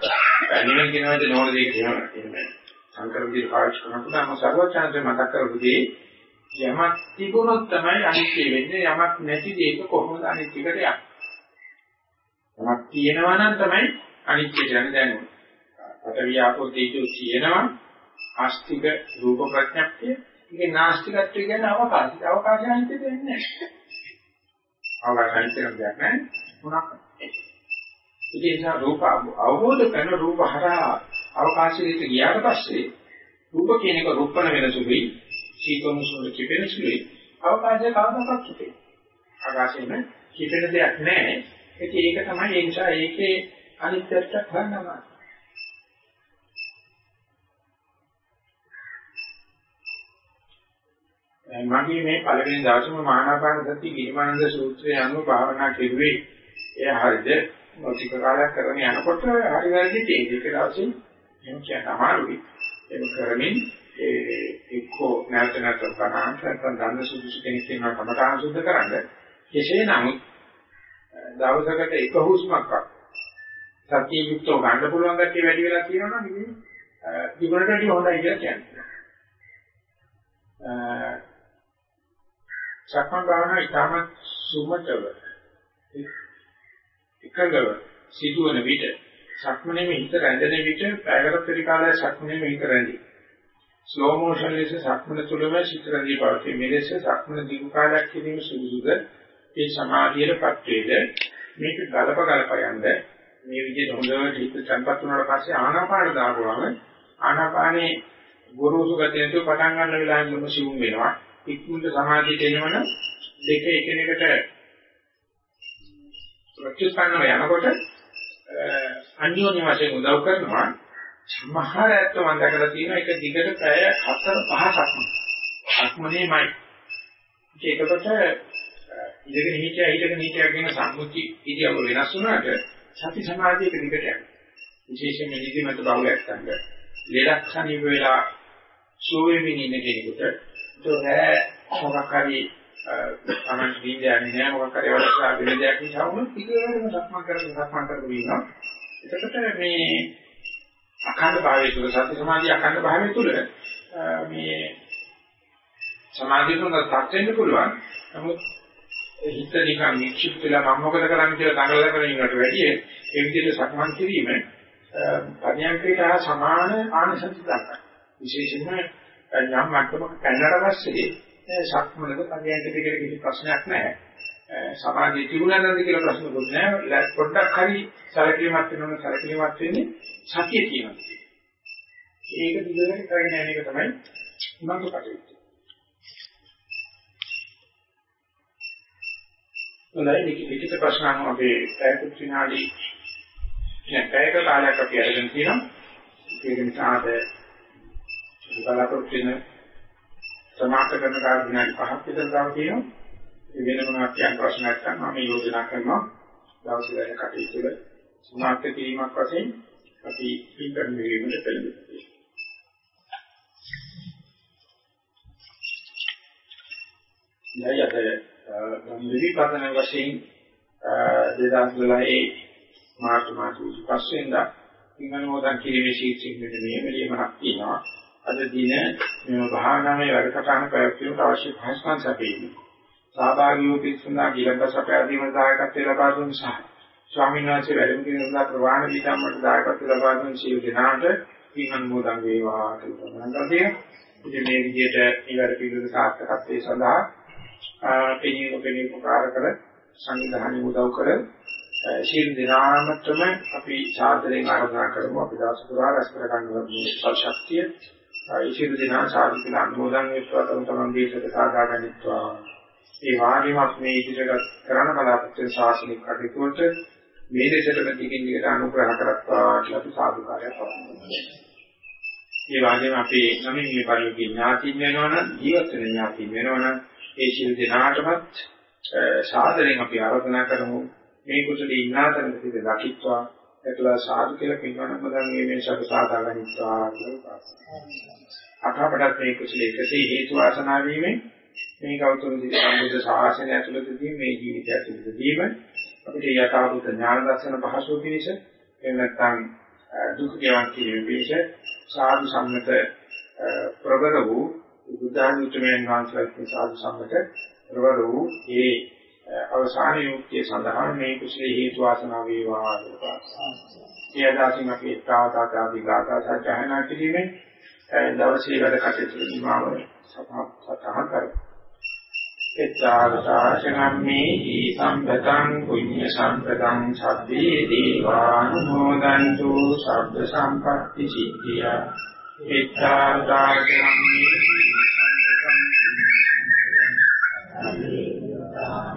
නිවන කියනවාද නෝන දෙයක් කියනවා කියන්නේ සංකර විදිහට පාවිච්චි කරනකොට අම සර්වචාන්තේ මතක් කරපු දේ යමක් තිබුණොත් තමයි අනිත්‍ය වෙන්නේ. යමක් නැති දෙයක කොහොමද අනිත්‍යකට යන්නේ? යමක් තියෙනවා නම් තමයි අනිත්‍ය කියන්නේ දැනුනේ පඨවි ආපෝ තේජෝ තියෙනවා ආස්තික රූප ප්‍රඥප්තිය. ඒකේ නාස්තිකත්වය කියන්නේ අවකාශය. අවකාශය අනිත්‍ය දෙන්නේ නැහැ. අවකාශය අනිත්‍ය දෙයක් නැහැ. මොනක් ඒ නිසා රූප අවබෝධ කරන රූප හරහා අවකාශයට ගියාට පස්සේ රූප කියන එක රූපණ වෙන සුළුයි සීතෝමුසුල කිපෙන සුළුයි අවකාශය කවදාවත් කිපෙන්නේ. ආකාශයෙන් කිපෙන දෙයක් නැහැ. ඒක තමයි ඒ නිසා ඒකේ අනිත්‍යත්වයක් ගන්නවා. මගේ මේ පළවෙනි දවසම මානාපාන සති ගිරිමානන්ද සූත්‍රය අනුව භාවනා කෙරුවේ. එය හරිද? මොකද කාලයක් කරගෙන යනකොට හරි වැරදි තේජික දවසේ එහෙම කියන්න අමාරුයි. ඒක කරමින් ඒ එක්කෝ නැවත නැවත කරාන්ත නැත්නම් දන්න සුදුසු කෙනෙක් වෙනවා කමඨාන සුද්ධ කරන්න. කෙසේ නමුත් දවසකට එක හුස්මක්වත් සතිය යුක්තව ගන්න පුළුවන් ගැටි වැඩි වෙලා තියෙනවා නම් ඉතින් ජීවිතයට හොඳයි කියලා කියන්නේ සක්මන් භාවනාව ඉතාමත් සුමතව එකඟව සිදුවන විට සක්මනේ හිත රැඳෙන විට පැයකට පරි කාලයක් සක්මනේ හිත රැඳි. ස්ලෝ මෝෂන් ලෙස සක්මන තුළම සිත රැඳී පවතී. මෙලෙස සක්මන දීර්ඝ කාලයක් කිරීම සුදුසුද? ඒ සමාධියටපත් වේද? මේක ගලප ගලප යන්න මේ විදිහට හොඳට හිත තැන්පත් වුණාට පස්සේ ආනාපාන දාපුවම ආනාපානේ ගුරුසු ගතියට පටන් ගන්න වෙලාවෙම සිවුම් වෙනවා. ඉක්මනට සමාධියට එනවනම් දෙක එකිනෙකට ප්‍රතිස්පන්නව යනකොට අන්‍යෝන්‍ය වශයෙන් උදව් කරනවා සමහර ඇත්ත මම දැකලා තියෙනවා එක දිගට පැය 4 5ක්ම අක්මනේමයි ඒකකට ඉඳගෙන හිටියා හිටගෙන හිටියා කියන සම්මුති ඉදියව වෙනස් වුණාට සති සමාධියක දිගට යනවා විශේෂයෙන්ම නිදිමත බහුලයක් ගන්න ලෙඩක් සනීප වෙලා සෝවෙමින් ඉන්න කෙනෙකුට ඒක මොකක් හරි තමන් දීන්නේ නැහැ මොකක් හරි අවශ්‍ය වෙන දෙයක් නිසා වුණොත් පිළිවෙලම සක්මන් කරගෙන සක්මන් කරගෙන ඉන්නවා. එතකොට මේ අඛණ්ඩ භාවයේ තුල සති සමාධි අඛණ්ඩ භාවයේ තුල මේ සමාධිය තුනක් වෙන්න පුළුවන්. නමුත් හිත නිකන් නික්ෂිප්ත වෙලා මම මොකද කරන්නේ කියලා දඟලලා කරන ඉන්නට වැඩිය ඒ විදිහට සක්මන් කිරීම පරියන්කේට සමාන ආනිසංස දක්වනවා. විශේෂයෙන්ම යම් මට්ටමක පැනනට පස්සේ සක්මනක පදයන්ට දෙකට කිසි ප්‍රශ්නයක් නැහැ. සමාධිය තිබුණා නැද්ද කියලා ප්‍රශ්නකුත් නැහැ. පොඩ්ඩක් හරි සැලකීමක් වෙනවන සැලකීමක් වෙන්නේ සතිය කියනවා. ඒක දිගට කරගෙන යන එක තමයි මම කටයුතු. හොඳයි ලිඛිත ප්‍රශ්න අනුව අපේ පැයකට විනාඩි නෑ පැයක කාලයක් අපි අරගෙන තියෙනවා. ඒක නිසා අද බලාපොරොත්තු වෙන සමාප්ත කරන කාල විනාඩි 5ක් විතර ගාව තියෙනවා. ඒ වෙන මොනවද කියන ප්‍රශ්න නැත්නම් මම යෝජනා කරනවා දවසේ වැඩ කටයුතු වල සමාප්ත කිරීමක් වශයෙන් අපි පිටරන් වීමට පෙළඹෙනවා. යයට විවිපතන වශයෙන් 2012 මාර්තු මාස 25 වෙනිදා ඉංගනෝදන් කිරීමේ ශීර්ෂයෙන් මෙන්න මේ ලියමනක් තියෙනවා. අද දින මේ භාවනාවේ වැඩසටහන පැවැත්වීමට අවශ්‍ය පහසුකම් සැපයීම. සහභාගී වූ පිටුනා ගිලබස පැහැදීම දායකත්වය ලබා දුන් සහ ස්වාමීන් වහන්සේ වැඩම කිරීම සඳහා ප්‍රවාණ දීතම්මට දායකත්වය ලබා දුන් සියලු දෙනාට පින් අනුමෝදන් වේවා කියලා මම ඉතින් මේ විදිහට ඊවර පිළිවෙල සාර්ථකත්වයේ සඳහා පිළිවෙල පිළිවෙල උපකාර කර සංවිධානය උදව් කර ශීල දිනාමතම අපි සාදරයෙන් ආරාධනා කරමු. අපි දවස් පුරා රැස් කර ගන්න මේ ශක්තිය. ඒ ශීල දිනා සාධිත අනුමෝදන් වෙත්වා තම තමන් දේශක සාදා ගනිත්වා ඒ වාගේමත් මේ ඉදිරියට කරන බලාපොරොත්තු ශාසනික කටයුතු වලට මේ දෙසට දිගින් දිගට අනුග්‍රහ කරත්වා කියලා අපි සාදුකාරයක් පවත්වනවා. ඒ වගේම අපේ නමින් මේ පරිලෝකීය ඥාතින් වෙනවනම් ජීවත් වෙන ඥාතින් වෙනවනම් ඒ ශීල දිනාටමත් සාදරයෙන් අපි ආරාධනා කරමු මේ කුසලී ඉන්නාතරක සිට දකිත්වා ඒකලා සාදු කියලා පින්වනම දැන් මේ මේ සබ සාදා ගනිත්වා කියලා ප්‍රාර්ථනා. අකපටත් මේ කුසලී එකසේ හේතු වාසනා වීමෙන් මේ ගෞතම සම්බුද්ධ ශාසනය ඇතුළතදී මේ ජීවිතය ඇතුළතදීම අපිට යථාභූත ඥාන දර්ශන පහසු පිණිස එහෙම නැත්නම් දුක් ගෙවන් කිරීම පිණිස සාධු සම්මත ප්‍රබල වූ බුද්ධානුත්මයන් වහන්සේලාගේ සාධු සම්මත ප්‍රබල වූ ඒ අවසාන යුක්තිය සඳහා මේ කුසලයේ හේතු වාසනා වේවා කියලා. ඒ අදහසින් අපි තාවතාක ආදී ගාථා සජ්ජායනා කිරීමෙන් දවසේ වැඩ කටයුතු නිමාව සතහන් කරමු. එච්චාරසාචනම්මේ සම්පතං පුඤ්ඤ සම්පතං සබ්බේ දීවානුමෝදන්තු සබ්බ සම්පත්‍ති සිද්ධියා. එච්චාරසාචනම්මේ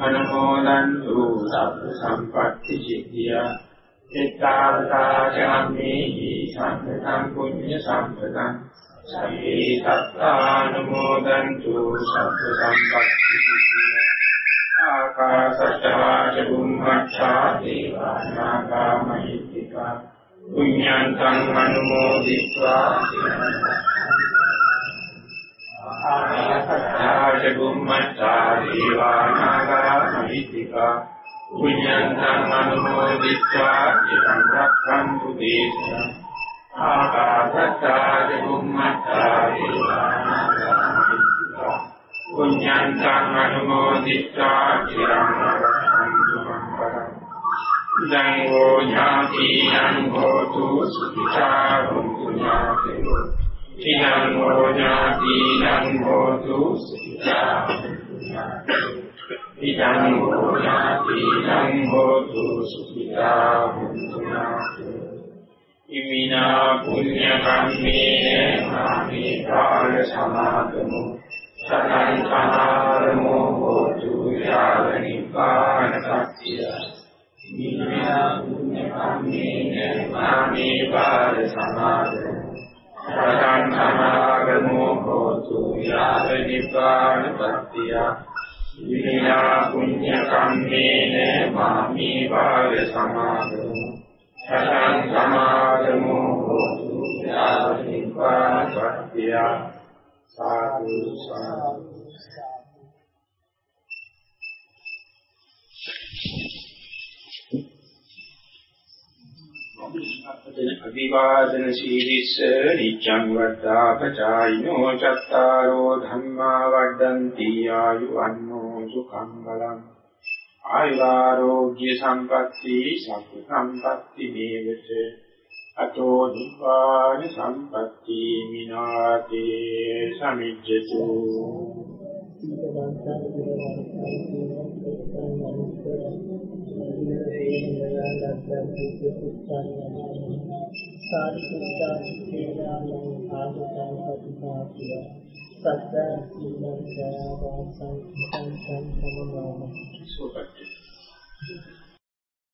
අනුමෝදන්තු සබ්බ සම්පත්‍ති සිද්ධියා එත්තාවතාචම්මේහි සම්පතං පුඤ්ඤ සම්පතං සම්මේ සත්තානුමෝදන්තු සත්ත සම්පත්ති ආකාශත්තා චුම්මච්ඡා දේවානාගා මහිත්‍තිකා පුඤ්ඤන්තං අනුමෝදිत्वा ආකාශත්තා චුම්මච්ඡා දේවානාගා මහිත්‍තිකා පුඤ්ඤන්තං අනුමෝදිत्वा චිරං රක්ඛන්තු දේශනං ආකාශත්තා බුම්මත්තා දීවානාගා මහිත්‍තිකා පුඤ්ඤන්තං අනුමෝදිत्वा චිරං රක්ඛන්තු මං පරං ජංගෝ ඥාතියං හෝතු සුඛිතා භුක්ඛ ඥාතියෝ ඉදං හෝඥාති ඉදං හෝතු ඉදං හෝඥාති ඉදං හෝතු සුඛිතා ඉමිනා පුඤ්ඤ කම්මේන මාමේ කාල සමාදමු. සතං සමාරමෝ හෝතු යාව නිපාන සත්‍ය. ඉමිනා පුඤ්ඤ කම්මේන මාමේ කාල සමාදමු. සතං සමාගමෝ හෝතු යාව නිපාන පත්තිය විනා පුඤ්ඤ කම්මේන මාමි වාග සමාගමෝ සතං සමාගමෝ හෝතු යාව නිපාන පත්තිය සාදු සාදු අභිවාදන සීලිස්ස නිච්ඡං වද්දා පචායිනෝ චත්තාරෝ ධම්මා වඩ්ඩಂತಿ ආයුවන්නෝ සුඛං බලං ආයුරෝග්‍ය සම්පatti සබ්බ සම්පatti මේවච අතෝ නිපාන සම්පatti මිනාතේ සමිජ්ජතු. සාරිපුත්තා සේනාලං ආගතං පටිපාටිය සත්තා සීලං